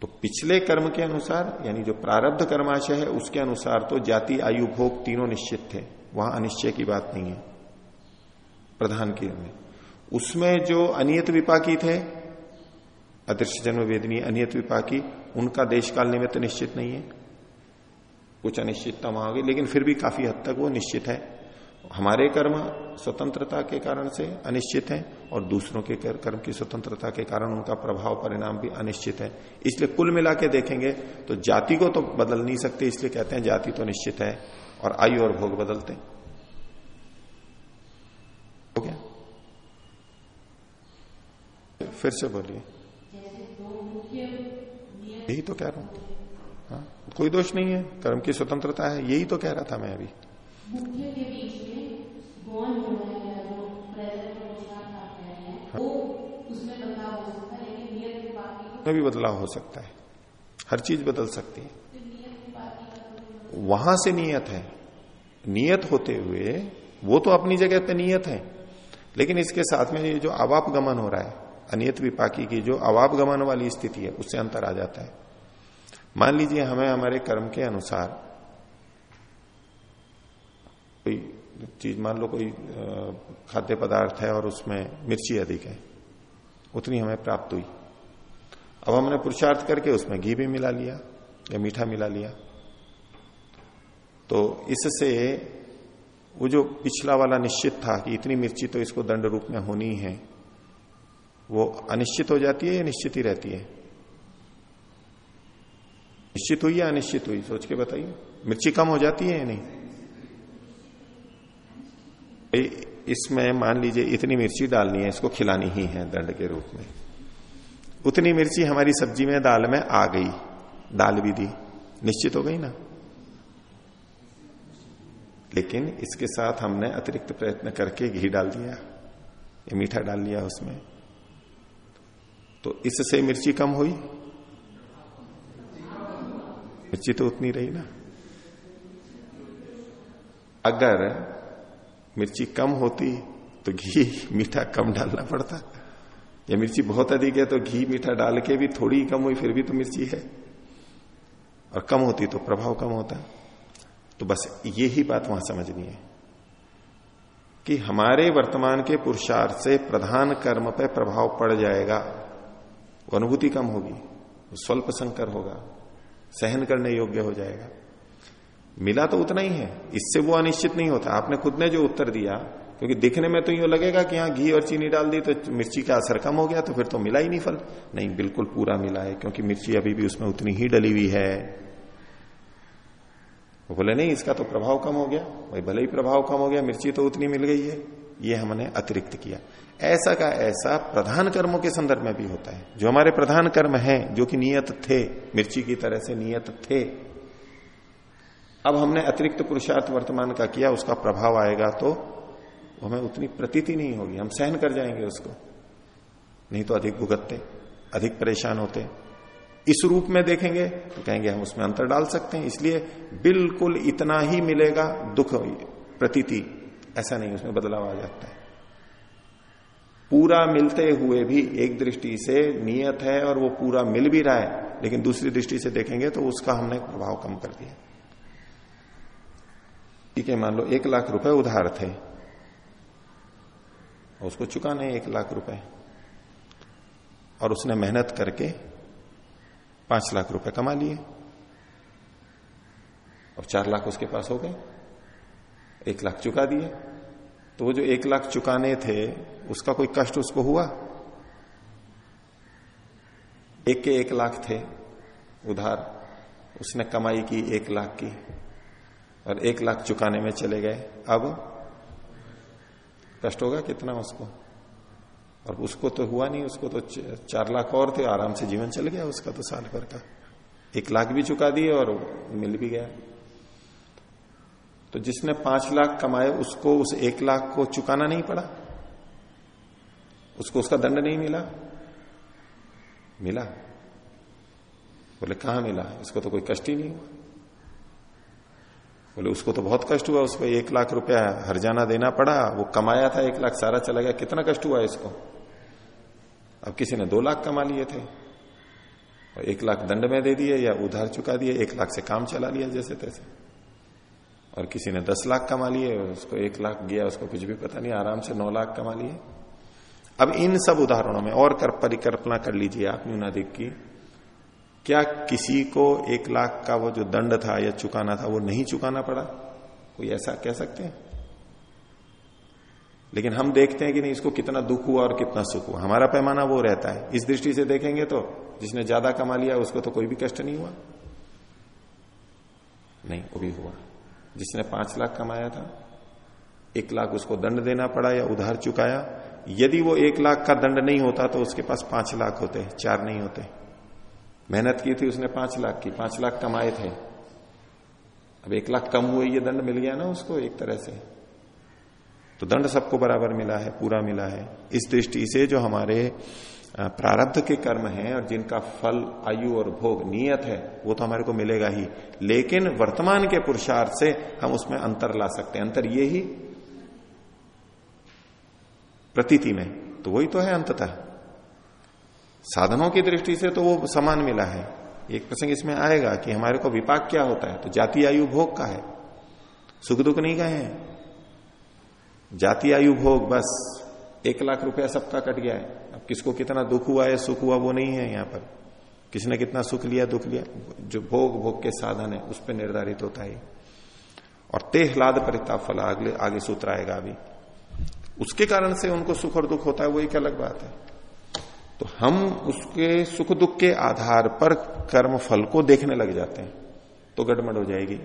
तो पिछले कर्म के अनुसार, यानी जो प्रारब्ध कर्माशय है, उसके अनुसार तो जाति, आयु, भोग तीनों निश्चित थे। वहाँ अनिश्चय की बात नहीं है। प्रधान की में उसमें जो अनियत विपाकी थे, अदृश्य जन्म वेदनी अनियत विपाकी, उनका देश काल निमित्त निश्चित नहीं है। कुछ अनिश्चितता वहाँ लेकिन फिर भी काफ़ी हद तक वो निश्चित है। हमारे कर्म स्वतंत्रता के कारण से अनिश्चित है और दूसरों के कर्म की स्वतंत्रता के कारण उनका प्रभाव, परिणाम भी अनिश्चित है। इसलिए कुल मिला के देखेंगे तो जाति को तो बदल नहीं सकते, इसलिए कहते हैं जाति तो निश्चित है और आयु और भोग बदलते हैं। हो गया? फिर से बोलिए। यही तो कह रहा हूँ। हाँ कोई दोष नहीं है, कर्म की स्वतंत्रता है, यही तो कह रहा था मैं अभी। में है जो प्रेजेंट है? वो उसमें बदलाव हो सकता है लेकिन नियत बाकी भी बदलाव हो सकता है। हर चीज़ बदल सकती है। वहाँ से नियत है। नियत होते हुए वो तो अपनी जगह पे नियत है। लेकिन इसके साथ में ये जो अवाप गमन हो रहा है अनियत विपाकी की जो अवाप गमन वाली स्थिति है उससे अंतर आ जाता है। मान लीजिए हमें हमारे कर्म के अनुसार कोई चीज़ मान लो कोई खाद्य पदार्थ है और उसमें मिर्ची अधिक है, उतनी हमें प्राप्त हुई। अब हमने पुरुषार्थ करके उसमें घी भी मिला लिया या मीठा मिला लिया। तो इससे वो जो पिछला वाला निश्चित था कि इतनी मिर्ची तो इसको दंड रूप में होनी है, वो अनिश्चित हो जाती है या निश्चित ही रहती है? निश्चित हुई या अनिश्चित हुई? सोच के बताइए। मिर्ची कम हो जाती है या नहीं? इसमें मान लीजिए इतनी मिर्ची डालनी है, इसको खिलानी ही है दंड के रूप में। उतनी मिर्ची हमारी सब्ज़ी में दाल में आ गई डाल भी दी। निश्चित हो गई ना? लेकिन इसके साथ हमने अतिरिक्त प्रयत्न करके घी डाल दिया मीठा डाल लिया उसमें। तो इससे मिर्ची कम हुई? मिर्ची तो उतनी रही ना। अगर मिर्ची कम होती तो घी मीठा कम डालना पड़ता। या मिर्ची बहुत अधिक है तो घी मीठा डाल के भी थोड़ी कम हुई, फिर भी तो मिर्ची है। और कम होती तो प्रभाव कम होता। तो बस ये ही बात वहाँ समझनी है कि हमारे वर्तमान के पुरुषार्थ से प्रधान कर्म पर प्रभाव पड़ जाएगा, वो अनुभूति कम होगी स्वल्प संकर होगा, सहन करने योग्य हो जाएगा। मिला तो उतना ही है। इससे वो अनिश्चित नहीं होता। आपने खुद ने जो उत्तर दिया, क्योंकि दिखने में तो यूँ लगेगा कि हाँ घी और चीनी डाल दी तो मिर्ची का असर कम हो गया तो फिर तो मिला ही नहीं फल। नहीं, बिल्कुल पूरा मिला है, क्योंकि मिर्ची अभी भी उसमें उतनी ही डली हुई है। वो बोले, नहीं, इसका तो प्रभाव कम हो गया। भाई भले ही प्रभाव कम हो गया, मिर्ची तो उतनी मिल गई है। ये हमने अतिरिक्त किया। ऐसा का ऐसा प्रधान कर्मों के संदर्भ में भी होता है। जो हमारे प्रधान कर्म है, जो कि नियत थे, मिर्ची की तरह से नियत थे अब हमने अतिरिक्त पुरुषार्थ वर्तमान का किया, उसका प्रभाव आएगा तो हमें उतनी प्रतीति नहीं होगी। हम सहन कर जाएँगे उसको। नहीं तो अधिक भुगतते, अधिक परेशान होते। इस रूप में देखेंगे तो कहेंगे हम उसमें अंतर डाल सकते हैं। इसलिए बिल्कुल इतना ही मिलेगा दुख, प्रतीति। ऐसा नहीं, उसमें बदलाव आ जाता है। पूरा मिलते हुए भी एक दृष्टि से नियत है और वो पूरा मिल भी रहा है, लेकिन दूसरी दृष्टि से देखेंगे तो उसका हमने प्रभाव कम कर दिया। ठीक है मान लो एक लाख रुपए उधार थे, उसको चुकाने एक लाख रुपए। और उसने मेहनत करके पाँच लाख रुपए कमा लिए। और चार लाख उसके पास हो गए। एक लाख चुका दिए। तो वो जो एक लाख चुकाने थे, उसका कोई कष्ट उसको हुआ? एक के एक लाख थे उधार, उसने कमाई की एक लाख की। और एक लाख चुकाने में चले गए। अब कष्ट होगा कितना उसको? और उसको तो हुआ नहीं, उसको तो चार लाख और थे, आराम से जीवन चल गया उसका तो साल भर का। एक लाख भी चुका दिए और मिल भी गया। तो जिसने पाँच लाख कमाए, उसको उस एक लाख को चुकाना नहीं पड़ा। उसको उसका दंड नहीं मिला। मिला? बोले, कहा मिला? इसको तो कोई कष्ट ही नहीं हुआ। बोले, उसको तो बहुत कष्ट हुआ, उसको एक लाख रुपया हरजाना देना पड़ा, वो कमाया था एक लाख, सारा चला गया। कितना कष्ट हुआ इसको? अब किसी ने दो लाख कमा लिए थे। और एक लाख दंड में दे दिए या उधार चुका दिए, एक लाख से काम चला लिया जैसे तैसे। और किसी ने दस लाख कमा लिए, उसको एक लाख गया, उसको कुछ भी पता नहीं, आराम से नौ लाख कमा लिए। अब इन सब उदाहरणों में और कर, परिकल्पना कर लीजिए आप, न्यूनाधिक की। क्या किसी को एक लाख का वो जो दंड था या चुकाना था, वो नहीं चुकाना पड़ा? कोई ऐसा कह सकते हैं? लेकिन हम देखते हैं कि नहीं, इसको कितना दुख हुआ और कितना सुख हुआ। हमारा पैमाना वो रहता है। इस दृष्टि से देखेंगे तो जिसने ज़्यादा कमा लिया, उसको तो कोई भी कष्ट नहीं हुआ। नहीं, वो भी हुआ। जिसने पाँच लाख कमाया था, एक लाख उसको दंड देना पड़ा या उधार चुकाया। यदि वो एक लाख का दंड नहीं होता तो उसके पास पाँच लाख होते, चार नहीं होते। मेहनत की थी उसने पाँच लाख की, पाँच लाख कमाए थे। अब एक लाख कम हुए, ये दंड मिल गया ना उसको एक तरह से। तो दंड सबको बराबर मिला है, पूरा मिला है। इस दृष्टि से जो हमारे प्रारब्ध के कर्म हैं और जिनका फल, आयु और भोग नियत है, वो तो हमारे को मिलेगा ही। लेकिन वर्तमान के पुरुषार्थ से हम उसमें अंतर ला सकते हैं। अंतर ये ही। प्रतीति में तो वही तो है अंततः। साधनों की दृष्टि से तो वो समान मिला है। एक प्रसंग इसमें आएगा कि हमारे को विपाक क्या होता है? तो जाति आयु भोग का है। सुख दुख नहीं कहे जाति आयु भोग, बस। एक लाख रुपया सबका कट गया है। अब किसको कितना दुख हुआ है सुख हुआ वो नहीं है यहाँ पर। किसने कितना सुख लिया, दुख लिया? जो भोग भोग के साधन है, उस पर निर्धारित होता है। और तेहलाद परिताप फल, आगे आगे सूत्र आएगा अभी। उसके कारण से उनको सुख और दुख होता है, वो एक अलग बात है। तो हम उसके सुख दुख के आधार पर कर्म फल को देखने लग जाते हैं तो गड़बड़ हो जाएगी।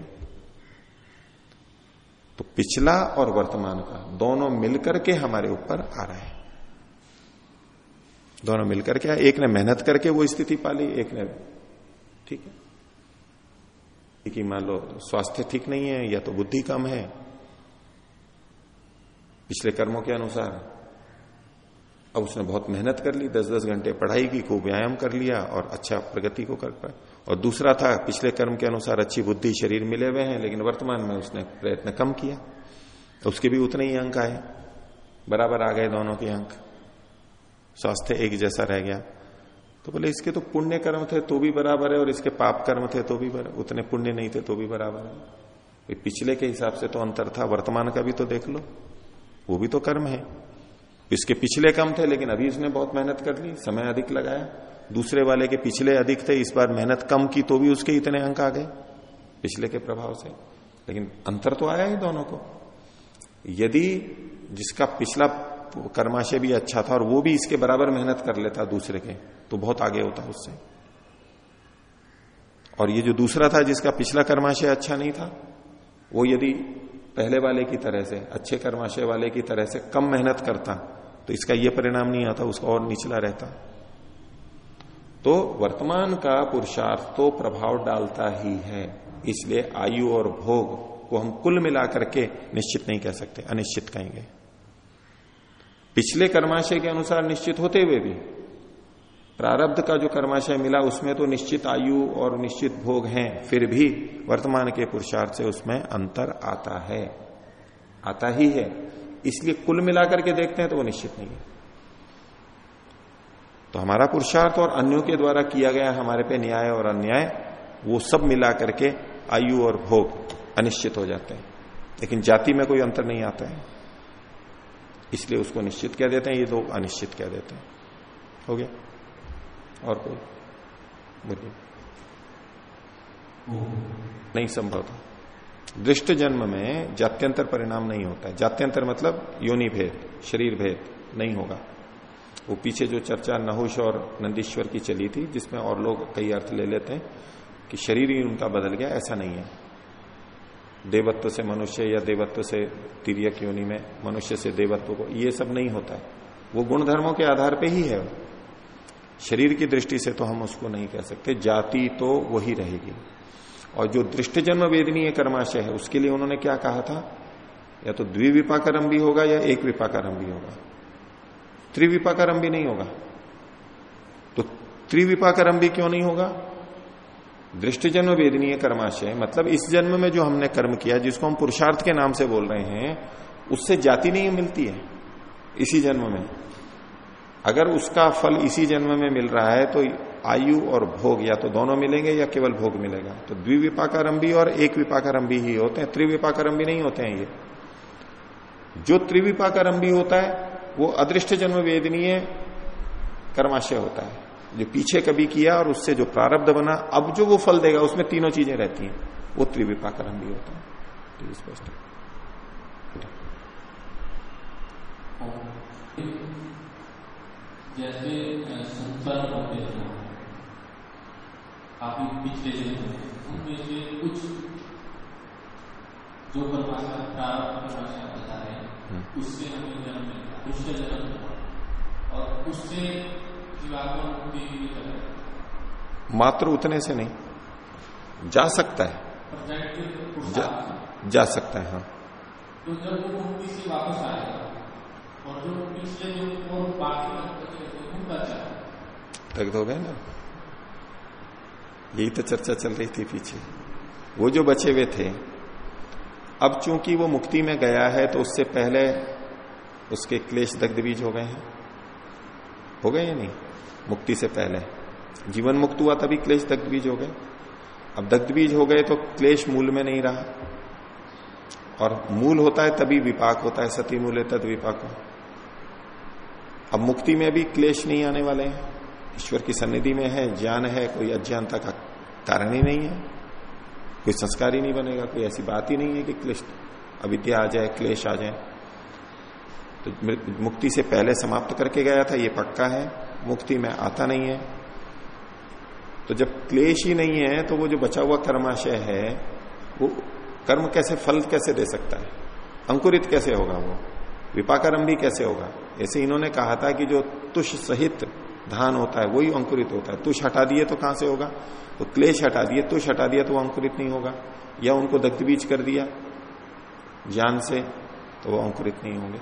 तो पिछला और वर्तमान का, दोनों मिलकर के हमारे ऊपर आ रहा है। दोनों मिलकर के एक ने मेहनत करके वो स्थिति पाली, एक ने ठीक है। कि मान लो, स्वास्थ्य ठीक नहीं है या तो बुद्धि कम है। पिछले कर्मों के अनुसार अब उसने बहुत मेहनत कर ली दस दस घंटे पढ़ाई की, खूब व्यायाम कर लिया और अच्छा प्रगति को कर पाए और दूसरा था, पिछले कर्म के अनुसार अच्छी बुद्धि शरीर मिले हुए हैं, लेकिन वर्तमान में उसने प्रयत्न कम किया। तो उसके भी उतने ही अंक आए। बराबर आ गए दोनों के अंक। स्वास्थ्य एक जैसा रह गया। तो बोले, इसके तो पुण्य कर्म थे तो भी बराबर है, और इसके पाप कर्म थे तो भी बराबर उतने पुण्य नहीं थे तो भी बराबर है। पिछले के हिसाब से तो अंतर था, वर्तमान का भी तो देख लो। वो भी तो कर्म है। इसके पिछले कम थे, लेकिन अभी उसने बहुत मेहनत कर ली, समय अधिक लगाया। दूसरे वाले के पिछले अधिक थे, इस बार मेहनत कम की तो भी उसके इतने अंक आ गए, पिछले के प्रभाव से। लेकिन अंतर तो आया ही दोनों को। यदि जिसका पिछला कर्माशय भी अच्छा था और वो भी इसके बराबर मेहनत कर लेता दूसरे के तो बहुत आगे होता उससे। और ये जो दूसरा था जिसका पिछला कर्माशय अच्छा नहीं था, वो यदि पहले वाले की तरह से, अच्छे कर्माशय वाले की तरह से कम मेहनत करता तो इसका यह परिणाम नहीं आता, उसका और निचला रहता। तो वर्तमान का पुरुषार्थ तो प्रभाव डालता ही है, इसलिए आयु और भोग को हम कुल मिलाकर के निश्चित नहीं कह सकते, अनिश्चित कहेंगे। पिछले कर्माशय के अनुसार निश्चित होते हुए भी, प्रारब्ध का जो कर्माशय मिला, उसमें तो निश्चित आयु और निश्चित भोग हैं, फिर भी वर्तमान के पुरुषार्थ से उसमें अंतर आता है। आता ही है। इसलिए कुल मिलाकर के देखते हैं तो वो निश्चित नहीं है। तो हमारा पुरुषार्थ और अन्यों के द्वारा किया गया हमारे पे न्याय और अन्याय वो सब मिला करके आयु और भोग अनिश्चित हो जाते हैं। लेकिन जाति में कोई अंतर नहीं आता है। इसलिए उसको निश्चित कह देते हैं ये लोग अनिश्चित कह देते हैं। हो गया? और कोई? बोलिए। नहीं संभव था। दृष्ट जन्म में जात्यंतर परिणाम नहीं होता है। जात्यंतर मतलब योनि भेद, शरीर भेद नहीं होगा। वो पीछे जो चर्चा नहुष और नंदीश्वर की चली थी, जिसमें और लोग कई अर्थ ले लेते हैं कि शरीर ही उनका बदल गया, ऐसा नहीं है। देवत्व से मनुष्य या देवत्व से तिरक योनि में मनुष्य से देवत्व को, ये सब नहीं होता है। वो गुण धर्मों के आधार पे ही है। शरीर की दृष्टि से तो हम उसको नहीं कह सकते, जाति तो वही रहेगी। और जो दृष्ट जन्म वेदनीय कर्माशय है, उसके लिए उन्होंने क्या कहा था? या तो द्विविपाकरम भी होगा या एक विपाकरम भी होगा। त्रिविपाकरम भी नहीं होगा। तो त्रिविपाकरम भी क्यों नहीं होगा? दृष्टि जन्म वेदनीय कर्माशय मतलब इस जन्म में जो हमने कर्म किया, जिसको हम पुरुषार्थ के नाम से बोल रहे हैं, उससे जाति नहीं मिलती है, इसी जन्म में। अगर उसका फल इसी जन्म में मिल रहा है तो आयु और भोग, या तो दोनों मिलेंगे या केवल भोग मिलेगा। तो द्विविपाकारंभी और एक विपाकारंभी ही होते हैं। त्रिविपाकारंभी नहीं होते हैं ये। जो त्रिविपाकारंभी होता है, वो अदृष्ट जन्म वेदनीय कर्माशय होता है। जो पीछे कभी किया और उससे जो प्रारब्ध बना, अब जो वो फल देगा, उसमें तीनों चीज़ें रहती हैं। वो त्रिविपाकरण भी होता है। तो स्पष्ट जैसे संसार होते हैं काफ़ी पिछले जन्म उनमें से कुछ जो परमाशा प्रारंभ परमाशा बता रहे हैं हम्म। उससे हमें जन्म मिलता उससे जन्म और उससे जीवात्मा मुक्ति निकल मात्र उतने से नहीं जा सकता है। जा, जा सकता है हाँ। तो जब वो मुक्ति से वापस आएगा और जो पिछले जो बाकी तक हो गए ना। यही तो चर्चा चल रही थी पीछे। वो जो बचे हुए थे, अब चूँकि वो मुक्ति में गया है तो उससे पहले उसके क्लेश दग्ध बीज हो गए हैं। हो गए या नहीं? मुक्ति से पहले। जीवन मुक्त हुआ तभी क्लेश दग्ध बीज हो गए। अब दग्ध बीज हो गए तो क्लेश मूल में नहीं रहा। और मूल होता है तभी विपाक होता है, सती मूल है तद विपाक। अब मुक्ति में भी क्लेश नहीं आने वाले हैं। ईश्वर की सन्निधि में है, ज्ञान है, कोई अज्ञानता का कारण ही नहीं है। कोई संस्कार ही नहीं बनेगा, कोई ऐसी बात ही नहीं है कि क्लिष्ट अविद्या आ जाए, क्लेश आ जाए। तो मुक्ति से पहले समाप्त करके गया था, ये पक्का है। मुक्ति में आता नहीं है। तो जब क्लेश ही नहीं है तो वो जो बचा हुआ कर्माशय है, वो कर्म कैसे, फल कैसे दे सकता है? अंकुरित कैसे होगा वो? विपाकर्म भी कैसे होगा? ऐसे इन्होंने कहा था कि जो तुष सहित धान होता है, वही अंकुरित होता है। तुष हटा दिए तो कहाँ से होगा? तो क्लेश हटा दिए तुष हटा दिया तो वो अंकुरित नहीं होगा। या उनको दग्ध बीज कर दिया ज्ञान से तो वो अंकुरित नहीं होंगे।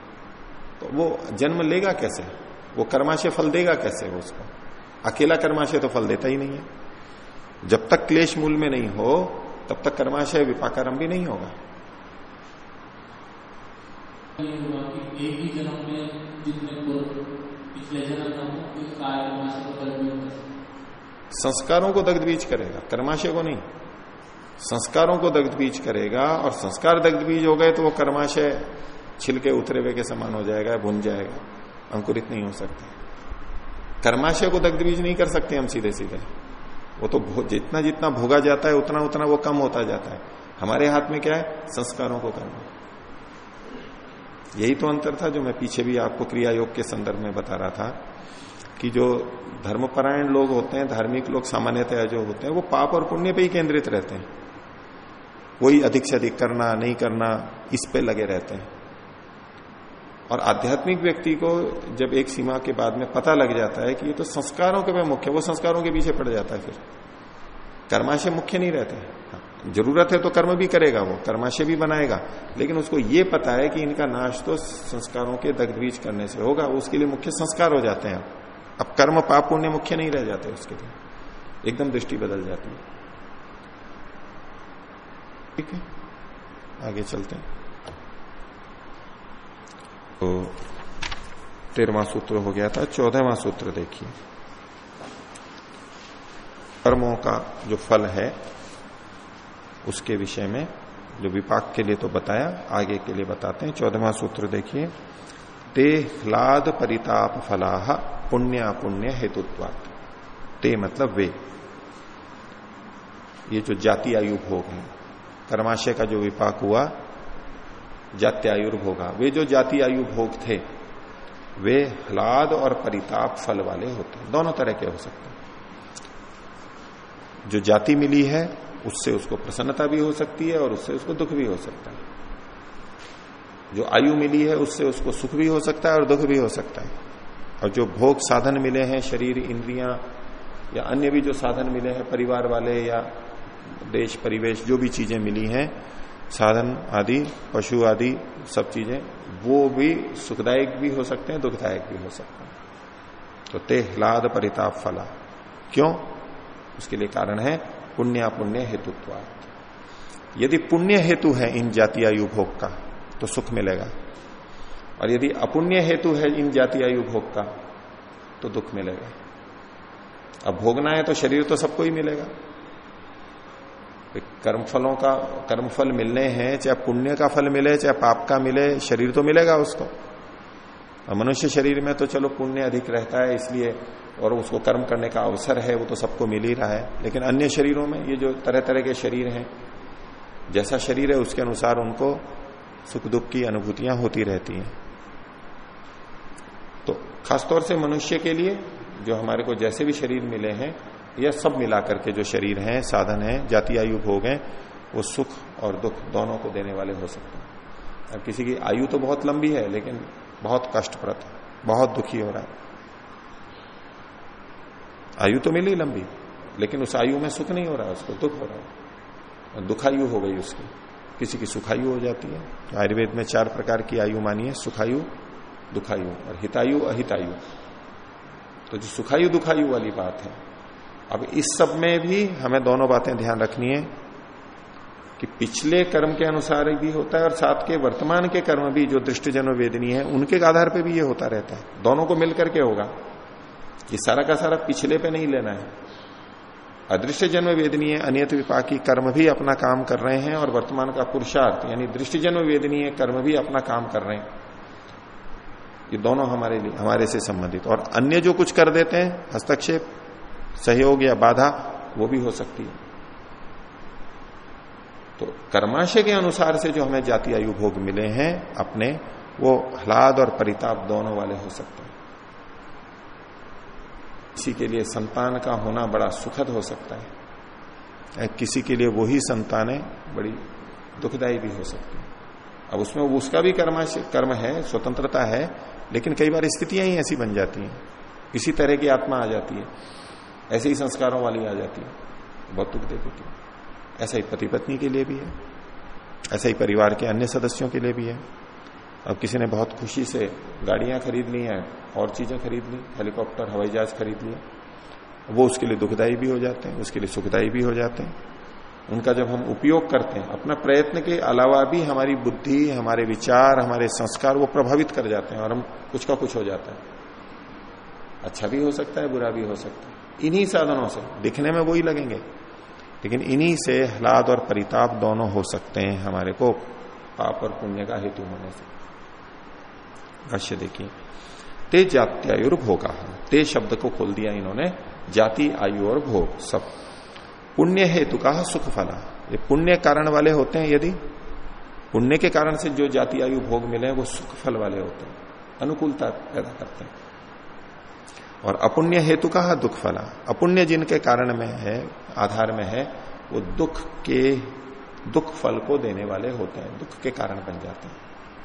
तो वो जन्म लेगा कैसे? वो कर्माशय फल देगा कैसे वो उसको? अकेला कर्माशय तो फल देता ही नहीं है। जब तक क्लेश मूल में नहीं हो, तब तक कर्माशय विपाकारम भी नहीं होगा। एक ही जन्म में जितने पिछले जन्म संस्कारों को दग्ध बीज करेगा, कर्माशय को नहीं। संस्कारों को दग्ध बीज करेगा और संस्कार दग्ध बीज हो गए तो वो कर्माशय छिलके उतरे हुए के समान हो जाएगा, भुन जाएगा, अंकुरित नहीं हो सकते। कर्माशय को दग्ध बीज नहीं कर सकते हम सीधे सीधे वो तो जितना जितना भोगा जाता है, उतना उतना वो कम होता जाता है। हमारे हाथ में क्या है? संस्कारों को करना। यही तो अंतर था जो मैं पीछे भी आपको क्रिया योग के संदर्भ में बता रहा था। कि जो धर्मपरायण लोग होते हैं धार्मिक लोग सामान्यतया जो होते हैं वो पाप और पुण्य पे ही केंद्रित रहते हैं। वही अधिक से अधिक करना नहीं करना इस पे लगे रहते हैं। और आध्यात्मिक व्यक्ति को जब एक सीमा के बाद में पता लग जाता है कि ये तो संस्कारों के मुख्य वो संस्कारों के पीछे पड़ जाता है फिर। कर्माशय मुख्य नहीं रहते हाँ, ज़रूरत है तो कर्म भी करेगा वो कर्माशय भी बनाएगा लेकिन उसको ये पता है कि इनका नाश तो संस्कारों के दग्धबीज करने से होगा उसके लिए मुख्य संस्कार हो जाते हैं। अब कर्म पाप पुण्य मुख्य नहीं रह जाते उसके लिए। एकदम दृष्टि बदल जाती है। ठीक है? आगे चलते हैं। तो तेरहवा सूत्र हो गया था, चौदहवा सूत्र देखिए। कर्मों का जो फल है, उसके विषय में जो विपाक के लिए तो बताया, आगे के लिए बताते हैं। चौदहवा सूत्र देखिए। ते ह्लाद परिताप फलाह पुण्य अपुण्य हेतुत्वात। ते मतलब वे। ये जो जाति आयु भोग है। कर्माशय का जो विपाक हुआ जात्यायुर्भोगा वे जो जाति आयु भोग थे, वे ह्लाद और परिताप फल वाले होते हैं। दोनों तरह के हो सकते हैं। जो जाति मिली है, उससे उसको प्रसन्नता भी हो सकती है और उससे उसको दुख भी हो सकता है। जो आयु मिली है उससे उसको सुख भी हो सकता है और दुख भी हो सकता है। और जो भोग साधन मिले हैं, शरीर, इंद्रियाँ, या अन्य भी जो साधन मिले हैं, परिवार वाले या देश, परिवेश, जो भी चीज़ें मिली हैं, साधन आदि, पशु आदि, सब चीज़ें, वो भी सुखदायक भी हो सकते हैं, दुखदायक भी हो सकते हैं। तो ते ह्लाद परिताप फला। क्यों? उसके लिए कारण है पुण्य पुण्य हेतुत्व यदि पुण्य हेतु है इन जाति आयु भोग का तो सुख मिलेगा। और यदि अपुण्य हेतु है इन जाति आयु भोग का तो दुख मिलेगा। अब भोगना है तो शरीर तो सबको ही मिलेगा। कर्मफलों का, कर्मफल मिलने हैं, चाहे पुण्य का फल मिले, चाहे पाप का मिले, शरीर तो मिलेगा उसको। मनुष्य शरीर में तो चलो पुण्य अधिक रहता है, इसलिए और उसको कर्म करने का अवसर है, वो तो सबको मिल ही रहा है। लेकिन अन्य शरीरों में ये जो तरह तरह के शरीर हैं, जैसा शरीर है उसके अनुसार उनको सुख दुख की अनुभूतियाँ होती रहती हैं। तो खासतौर से मनुष्य के लिए, जो हमारे को जैसे भी शरीर मिले हैं, यह सब मिलाकर के जो शरीर हैं, साधन है, जाति आयु भोग है, वो सुख और दुख दोनों को देने वाले हो सकते हैं। अब किसी की आयु तो बहुत लंबी है, लेकिन बहुत कष्टप्रद, बहुत दुखी हो रहा है। आयु तो मिली लंबी, लेकिन उस आयु में सुख नहीं हो रहा, उसको दुख हो रहा है। दुखायु हो गई उसकी। किसी की सुखायु हो जाती है। आयुर्वेद में चार प्रकार की आयु मानी है, सुखायु, दुखायु और हितायु, अहितायु। तो जो सुखायु, दुखायु वाली बात है। अब इस सब में भी हमें दोनों बातें ध्यान रखनी है कि पिछले कर्म के अनुसार भी होता है और साथ के वर्तमान के कर्म भी जो दृष्टि जन्म वेदनी है, उनके आधार पर भी ये होता रहता है। दोनों को मिलकर के होगा। ये सारा का सारा पिछले पे नहीं लेना है। अदृश्य जन्म वेदनीय अनियत विपाकी कर्म भी अपना काम कर रहे हैं और वर्तमान का पुरुषार्थ, यानी दृष्टि जन्म वेदनीय कर्म भी अपना काम कर रहे हैं। ये दोनों हमारे लिए, हमारे से संबंधित। और अन्य जो कुछ कर देते हैं, हस्तक्षेप, सहयोग या बाधा, वो भी हो सकती है। तो कर्माशय के अनुसार से जो हमें जाति आयु भोग मिले हैं, अपने, वो हलाद और परिताप दोनों वाले हो सकते हैं। किसी के लिए संतान का होना बड़ा सुखद हो सकता है। किसी के लिए वही संतानें बड़ी दुखदायी भी हो सकती है। अब उसमें उसका भी कर्म कर्म है, स्वतंत्रता है, लेकिन कई बार स्थितियाँ ही ऐसी बन जाती हैं। इसी तरह की आत्मा आ जाती है। ऐसे ही संस्कारों वाली आ जाती है। बहुत दुख दे देती है ऐसा ही पति पत्नी के लिए भी है। ऐसा ही परिवार के अन्य सदस्यों के लिए भी है। अब किसी ने बहुत खुशी से गाड़ियाँ खरीद ली हैं, और चीज़ें खरीद ली हेलीकॉप्टर, हवाई जहाज़ खरीद लिया वो उसके लिए दुखदायी भी हो जाते हैं, उसके लिए सुखदायी भी हो जाते हैं। उनका जब हम उपयोग करते हैं, अपना प्रयत्न के अलावा भी हमारी बुद्धि, हमारे विचार, हमारे संस्कार, वो प्रभावित कर जाते हैं, और हम कुछ का कुछ हो जाता है। अच्छा भी हो सकता है, बुरा भी हो सकता है। इन्हीं साधनों से, दिखने में वही लगेंगे। लेकिन इन्हीं से, हलाद और परिताप दोनों हो सकते हैं हमारे को, पाप और पुण्य का हेतु होने से। भाष्य देखिए। ते जात्यायुर्भोगा ते शब्द को खोल दिया इन्होंने, जाति, आयु और भोग, सब। पुण्य हेतु का सुख फला ये पुण्य कारण वाले होते हैं यदि? पुण्य के कारण से जो जाति, आयु, भोग मिले हैं, वो सुख फल वाले होते हैं। अनुकूलता पैदा करते हैं। और अपुण्य हेतु का दुख फला अपुण्य जिनके कारण में है, आधार में है, वो दुख के, दुख फल को देने वाले होते हैं। दुख के कारण बन जाते हैं।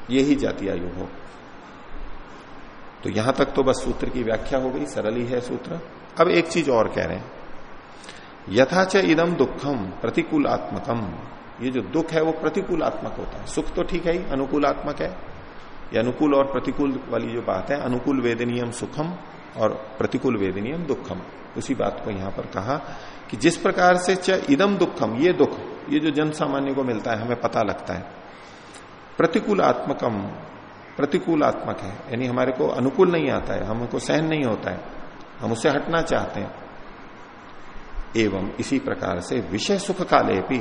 ये ही जाति, आयु, भोग। तो यहाँ तक तो बस सूत्र की व्याख्या हो गई, सरल ही है सूत्र। अब एक चीज़ और कह रहे हैं। यथाच इदम दुखम प्रतिकूलात्मकम ये जो दुख है वो प्रतिकूलात्मक होता है। सुख तो ठीक है ही, अनुकूलात्मक है। ये अनुकूल और प्रतिकूल वाली जो बात है, अनुकूल वेदनियम सुखम और प्रतिकूल वेदनियम दुखम उसी बात को यहाँ पर कहा कि जिस प्रकार से च इदम दुखम ये दुख, ये जो जन सामान्य को मिलता है, हमें पता लगता है। प्रतिकूलात्मकम प्रतिकूलात्मक है। यानी हमारे को अनुकूल नहीं आता है हमको सहन नहीं होता है। हम उससे हटना चाहते हैं। एवं इसी प्रकार से विषय सुख काले भी,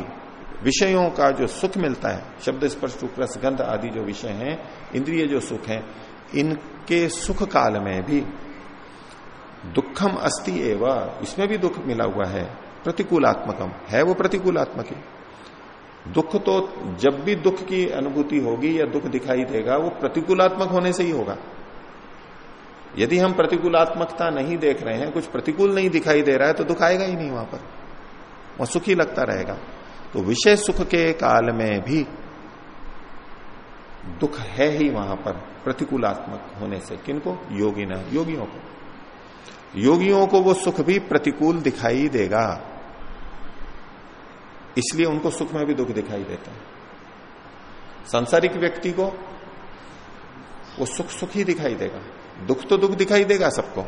विषयों का जो सुख मिलता है, शब्द स्पर्श रस गंध आदि जो विषय हैं, इंद्रिय जो सुख है, इनके सुख काल में भी दुखम अस्ति एवं, इसमें भी दुख मिला हुआ है, प्रतिकूलात्मकम। है वो प्रतिकूलात्मक ही। दुख तो जब भी दुख की अनुभूति होगी या दुख दिखाई देगा, वो प्रतिकूलात्मक होने से ही होगा। यदि हम प्रतिकूलात्मकता नहीं देख रहे हैं, कुछ प्रतिकूल नहीं दिखाई दे रहा है तो दुख आएगा ही नहीं वहाँ पर। वह सुखी लगता रहेगा। तो विषय सुख के काल में भी दुख है ही वहाँ पर, प्रतिकूलात्मक होने से। किनको? योगी न, योगियों को। योगियों को वो सुख भी प्रतिकूल दिखाई देगा। इसलिए उनको सुख में भी दुख दिखाई देता है। सांसारिक व्यक्ति को वो सुख सुख ही दिखाई देगा। दुख तो दुख दिखाई देगा सबको।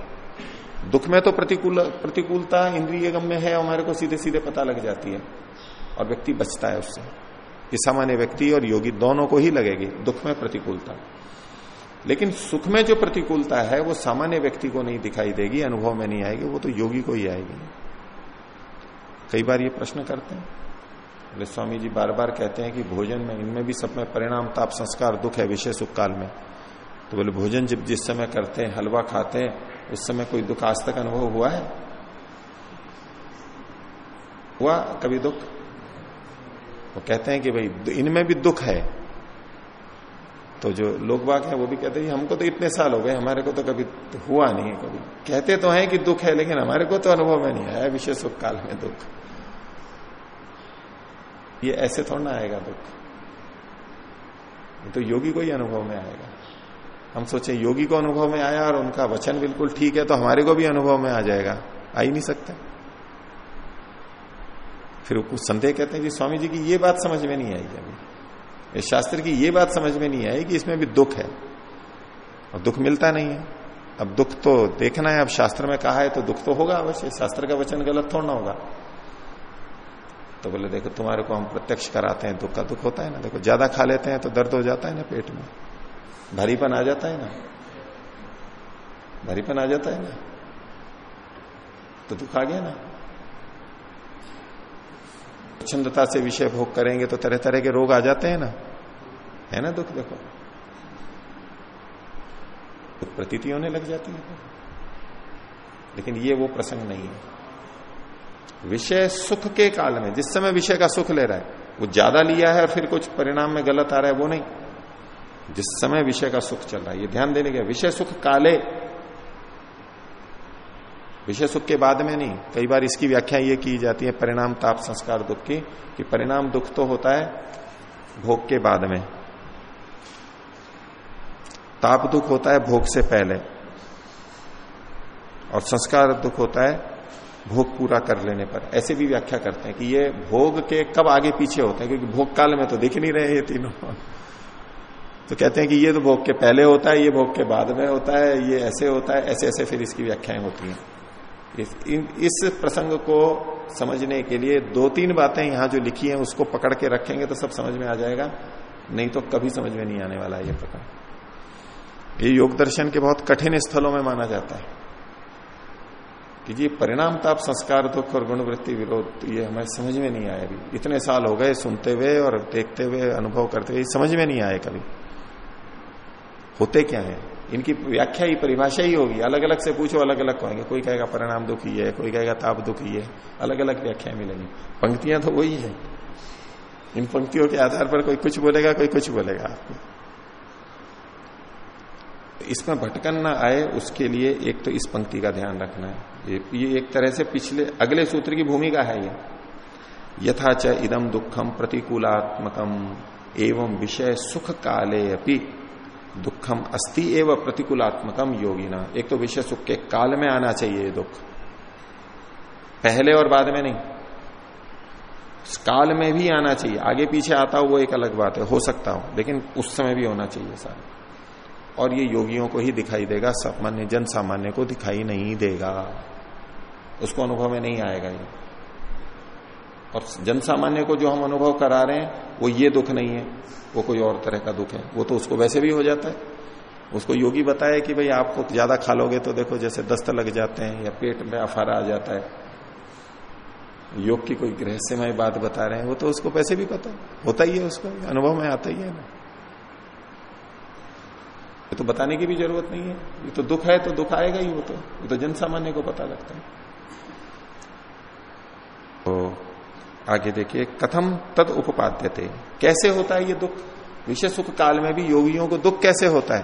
दुख में तो प्रतिकूल, प्रतिकूलता इंद्रिय में है, हमारे को सीधे सीधे पता लग जाती है। और व्यक्ति बचता है उससे। ये सामान्य व्यक्ति और योगी दोनों को ही लगेगी, दुख में प्रतिकूलता। लेकिन सुख में जो प्रतिकूलता है, वो सामान्य व्यक्ति को नहीं दिखाई देगी, अनुभव में नहीं आएगी, वो तो योगी को ही आएगी। कई बार ये प्रश्न करते हैं। स्वामी जी बार बार कहते हैं कि भोजन में, इनमें भी सब में परिणाम, ताप, संस्कार, दुख है विशेष सुख काल में। तो बोले, भोजन जब जिस समय करते हैं, हलवा खाते हैं, उस समय कोई दुख आज तक अनुभव हुआ है? हुआ कभी दुख? वो कहते हैं कि भाई, इनमें भी दुख है। तो जो लोग बाग है, वो भी कहते हैं हमको तो इतने साल हो गए, हमारे को तो कभी हुआ नहीं है कभी। कहते तो हैं कि दुख है, लेकिन हमारे को तो अनुभव में नहीं आया विशेष सुख काल में दुख। ये ऐसे थोड़ा ना आएगा दुख। तो योगी को ही अनुभव में आएगा। हम सोचे योगी को अनुभव में आया और उनका वचन बिल्कुल ठीक है तो हमारे को भी अनुभव में आ जाएगा। आ ही नहीं सकते। फिर कुछ संदेह कहते हैं कि स्वामी जी की ये बात समझ में नहीं आई अभी। इस शास्त्र की ये बात समझ में नहीं आई कि इसमें भी दुख है। और दुख मिलता नहीं है। अब दुख तो देखना है, अब शास्त्र में कहा है तो दुख तो होगा अवश्य। शास्त्र का वचन गलत थोड़ा होगा। तो बोले, देखो, तुम्हारे को हम प्रत्यक्ष कराते हैं, दुख का दुख होता है ना। देखो, ज़्यादा खा लेते हैं तो दर्द हो जाता है ना पेट में। भरीपन आ जाता है ना। भरीपन आ जाता है ना। तो दुख आ गया ना। छंदता से विषय भोग करेंगे तो तरह तरह के रोग आ जाते हैं ना। है ना दुख, देखो। दुख प्रतीति होने लग जाती है। लेकिन ये वो प्रसंग नहीं है। विषय सुख के काल में, जिस समय विषय का सुख ले रहा है, वो ज़्यादा लिया है और फिर कुछ परिणाम में गलत आ रहा है, वो नहीं। जिस समय विषय का सुख चल रहा है, ये ध्यान देने का विषय सुख काले। विषय सुख के बाद में नहीं, कई बार इसकी व्याख्या ये की जाती है, परिणाम, ताप, संस्कार, दुख की, कि परिणाम दुख तो होता है, भोग के बाद में। ताप दुख होता है, भोग से पहले। और संस्कार दुख होता है भोग पूरा कर लेने पर। ऐसे भी व्याख्या करते हैं कि ये भोग के कब आगे पीछे होते हैं क्योंकि भोग काल में तो दिख नहीं रहे ये तीनों। तो कहते हैं कि ये तो भोग के पहले होता है ये भोग के बाद में होता है ये ऐसे होता है ऐसे ऐसे फिर इसकी व्याख्याएँ होती हैं। इस, इस प्रसंग को समझने के लिए दो तीन बातें यहाँ जो लिखी हैं उसको पकड़ के रखेंगे तो सब समझ में आ जाएगा। नहीं तो कभी समझ में नहीं आने वाला है ये प्रकरण। ये योग दर्शन के बहुत कठिन स्थलों में माना जाता है। कि जी, परिणाम ताप संस्कार, दुख और गुणवृत्ति विरोध, ये हमें समझ में नहीं आया अभी। इतने साल हो गए सुनते हुए और देखते हुए, अनुभव करते हुए समझ में नहीं आए कभी। होते क्या है? इनकी व्याख्या ही परिभाषा ही होगी। अलग अलग से पूछो अलग अलग कहेंगे। कोई कहेगा परिणाम दुखी है, कोई कहेगा ताप दुखी है। अलग अलग व्याख्या मिलेंगी। पंक्तियाँ तो वही है। इन पंक्तियों के आधार पर कोई कुछ बोलेगा, कोई कुछ बोलेगा आपको। इसमें भटकन ना आए उसके लिए एक तो इस पंक्ति का ध्यान रखना है। ये, एक तरह से पिछले अगले सूत्र की भूमिका है ये। यथाच इदम दुखम प्रतिकूलात्मकम एवं विषय सुख काले अपनी दुखम अस्ति एवं प्रतिकूलात्मकम योगिना। एक तो विषय सुख के काल में आना चाहिए दुख। पहले और बाद में नहीं। काल में भी आना चाहिए। आगे पीछे आता हो वो एक अलग बात है हो सकता हो लेकिन उस समय भी होना चाहिए सारा। और ये योगियों को ही दिखाई देगा, सामान्य जन सामान्य को दिखाई नहीं देगा। उसको अनुभव में नहीं आएगा ये। और जन सामान्य को जो हम अनुभव करा रहे हैं, वो ये दुख नहीं है, वो कोई और तरह का दुख है। वो तो उसको वैसे भी हो जाता है। उसको योगी बताया कि भाई आपको ज़्यादा खा लोगे तो देखो जैसे दस्त लग जाते हैं या पेट में अफारा आ जाता है। योग की कोई रहस्यमय बात बता रहे हैं, वो तो उसको वैसे भी पता होता ही है उसको, अनुभव में आता ही है ना। ये तो बताने की भी ज़रूरत नहीं है। ये तो दुख है तो दुख आएगा ही वो तो। ये तो जन सामान्य को पता लगता है। तो आगे देखिए, कथम तद उपपाद्य थे कैसे होता है ये दुख? विषय सुख काल में भी योगियों को दुख कैसे होता है?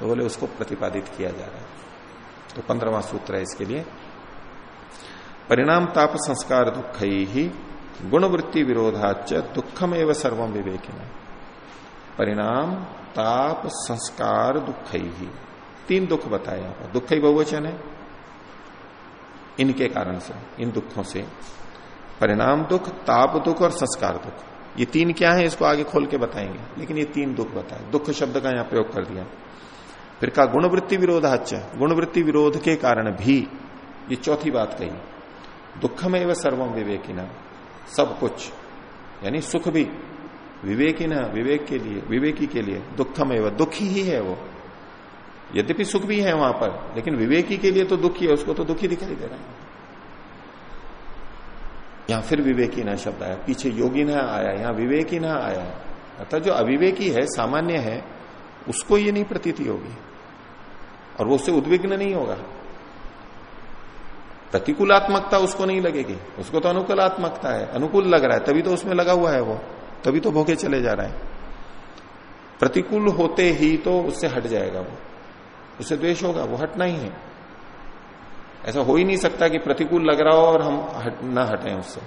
तो बोले, उसको प्रतिपादित किया जा रहा है। तो पंद्रवा सूत्र है इसके लिए। परिणाम ताप संस्कार दुख ही गुणवृत्ति विरोधाच दुखम एवं सर्वम विवेकिन। परिणाम ताप, संस्कार, दुख ही। तीन दुख बताए यहाँ पर। दुख ही बहुवचन है। इनके कारण से, इन दुखों से। परिणाम दुख, ताप दुख और संस्कार दुख। ये तीन क्या है, इसको आगे खोल के बताएँगे। लेकिन ये तीन दुख बताए। दुख शब्द का यहाँ प्रयोग कर दिया। फिर कहा, गुणवृत्ति विरोध विरोधाच। गुणवृत्ति विरोध के कारण भी, ये चौथी बात कही। दुख में एवं सर्वम विवेकिना। सब कुछ, यानी सुख भी। विवेकी न, विवेक के लिए, विवेकी के लिए दुखम एवं दुखी ही है वो। यद्यपि सुख भी है वहाँ पर, लेकिन विवेकी के लिए तो दुखी है, उसको तो दुखी दिखाई दे रहा है। यहाँ फिर विवेकी न शब्द आया, पीछे योगी न आया, यहाँ विवेकी न आया। अर्थात जो अविवेकी है, सामान्य है, उसको ये नहीं प्रतीति होगी और वो उससे उद्विग्न नहीं होगा। प्रतिकूलात्मकता उसको नहीं लगेगी। उसको तो अनुकूलात्मकता है, अनुकूल लग रहा है, तभी तो उसमें लगा हुआ है वो। तभी तो भोगे चले जा रहा है। प्रतिकूल होते ही तो उससे हट जाएगा वो। उससे द्वेष होगा वो हटना ही है। ऐसा हो ही नहीं सकता कि प्रतिकूल लग रहा हो और हम हट, ना हटें उससे।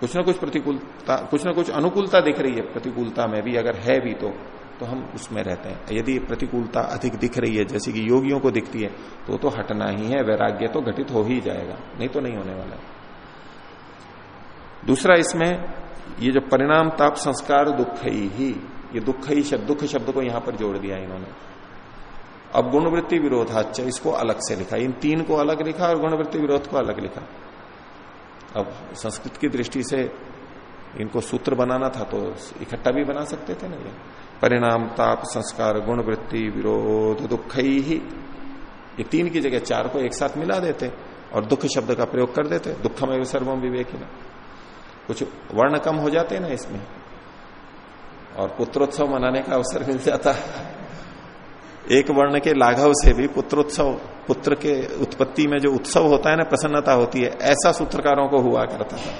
कुछ ना कुछ प्रतिकूलता कुछ ना कुछ अनुकूलता दिख रही है। प्रतिकूलता में भी अगर है भी तो तो हम उसमें रहते हैं। यदि प्रतिकूलता अधिक दिख रही है जैसे कि योगियों को दिखती है तो तो हटना ही है। वैराग्य तो घटित हो ही जाएगा नहीं तो नहीं होने वाला दूसरा इसमें ये जो परिणाम, ताप, संस्कार, दुख ही ये दुख ही शब्द, दुख शब्द को यहाँ पर जोड़ दिया इन्होंने। अब गुणवृत्ति विरोधाच इसको अलग से लिखा। इन तीन को अलग लिखा और गुणवृत्ति विरोध को अलग लिखा। अब संस्कृत की दृष्टि से इनको सूत्र बनाना था तो इकट्ठा भी बना सकते थे ना ये। परिणाम, ताप, संस्कार, गुणवृत्ति, विरोध, दुख ही ये तीन की जगह चार को एक साथ मिला देते और दुख शब्द का प्रयोग कर देते। दुखमय सर्वम विवेकी कुछ वर्ण कम हो जाते ना इसमें। और पुत्रोत्सव मनाने का अवसर मिल जाता एक वर्ण के लाघव से भी पुत्रोत्सव, पुत्र के उत्पत्ति में जो उत्सव होता है ना, प्रसन्नता होती है, ऐसा सूत्रकारों को हुआ करता था।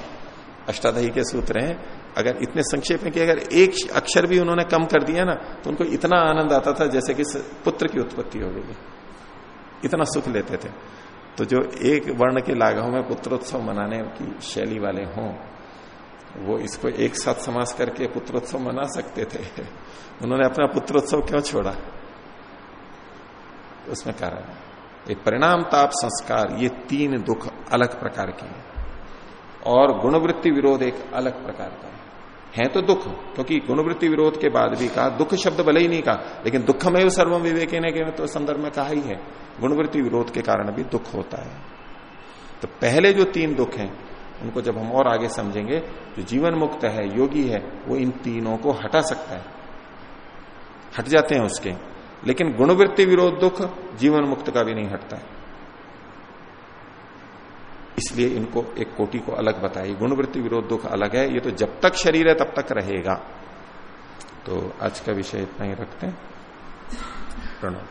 अष्टादही के सूत्र हैं, अगर इतने संक्षेप में कि अगर एक अक्षर भी उन्होंने कम कर दिया ना तो उनको इतना आनंद आता था जैसे कि पुत्र की उत्पत्ति हो गई। इतना सुख लेते थे। तो जो एक वर्ण के लाघव में पुत्रोत्सव मनाने की शैली वाले हों वो इसको एक साथ समास करके पुत्रोत्सव मना सकते थे। उन्होंने अपना पुत्रोत्सव क्यों छोड़ा? उसमें कारण है। ये परिणाम ताप संस्कार, ये तीन दुख अलग प्रकार के हैं। और गुणवृत्ति विरोध एक अलग प्रकार का है। है तो दुख, क्योंकि गुणवृत्ति विरोध के बाद भी कहा, दुख शब्द भले ही नहीं कहा, लेकिन दुखमय सर्वम विवेक के तो संदर्भ में कहा ही है। गुणवृत्ति विरोध के कारण भी दुख होता है। तो पहले जो तीन दुख हैं उनको जब हम और आगे समझेंगे, जो जीवन मुक्त है, योगी है, वो इन तीनों को हटा सकता है। हट जाते हैं उसके। लेकिन गुणवृत्ति विरोध दुख जीवन मुक्त का भी नहीं हटता है। इसलिए इनको एक कोटि को अलग बताई गुणवृत्ति विरोध दुख अलग है। ये तो जब तक शरीर है, तब तक रहेगा। तो आज का विषय इतना ही रखते हैं। प्रणोत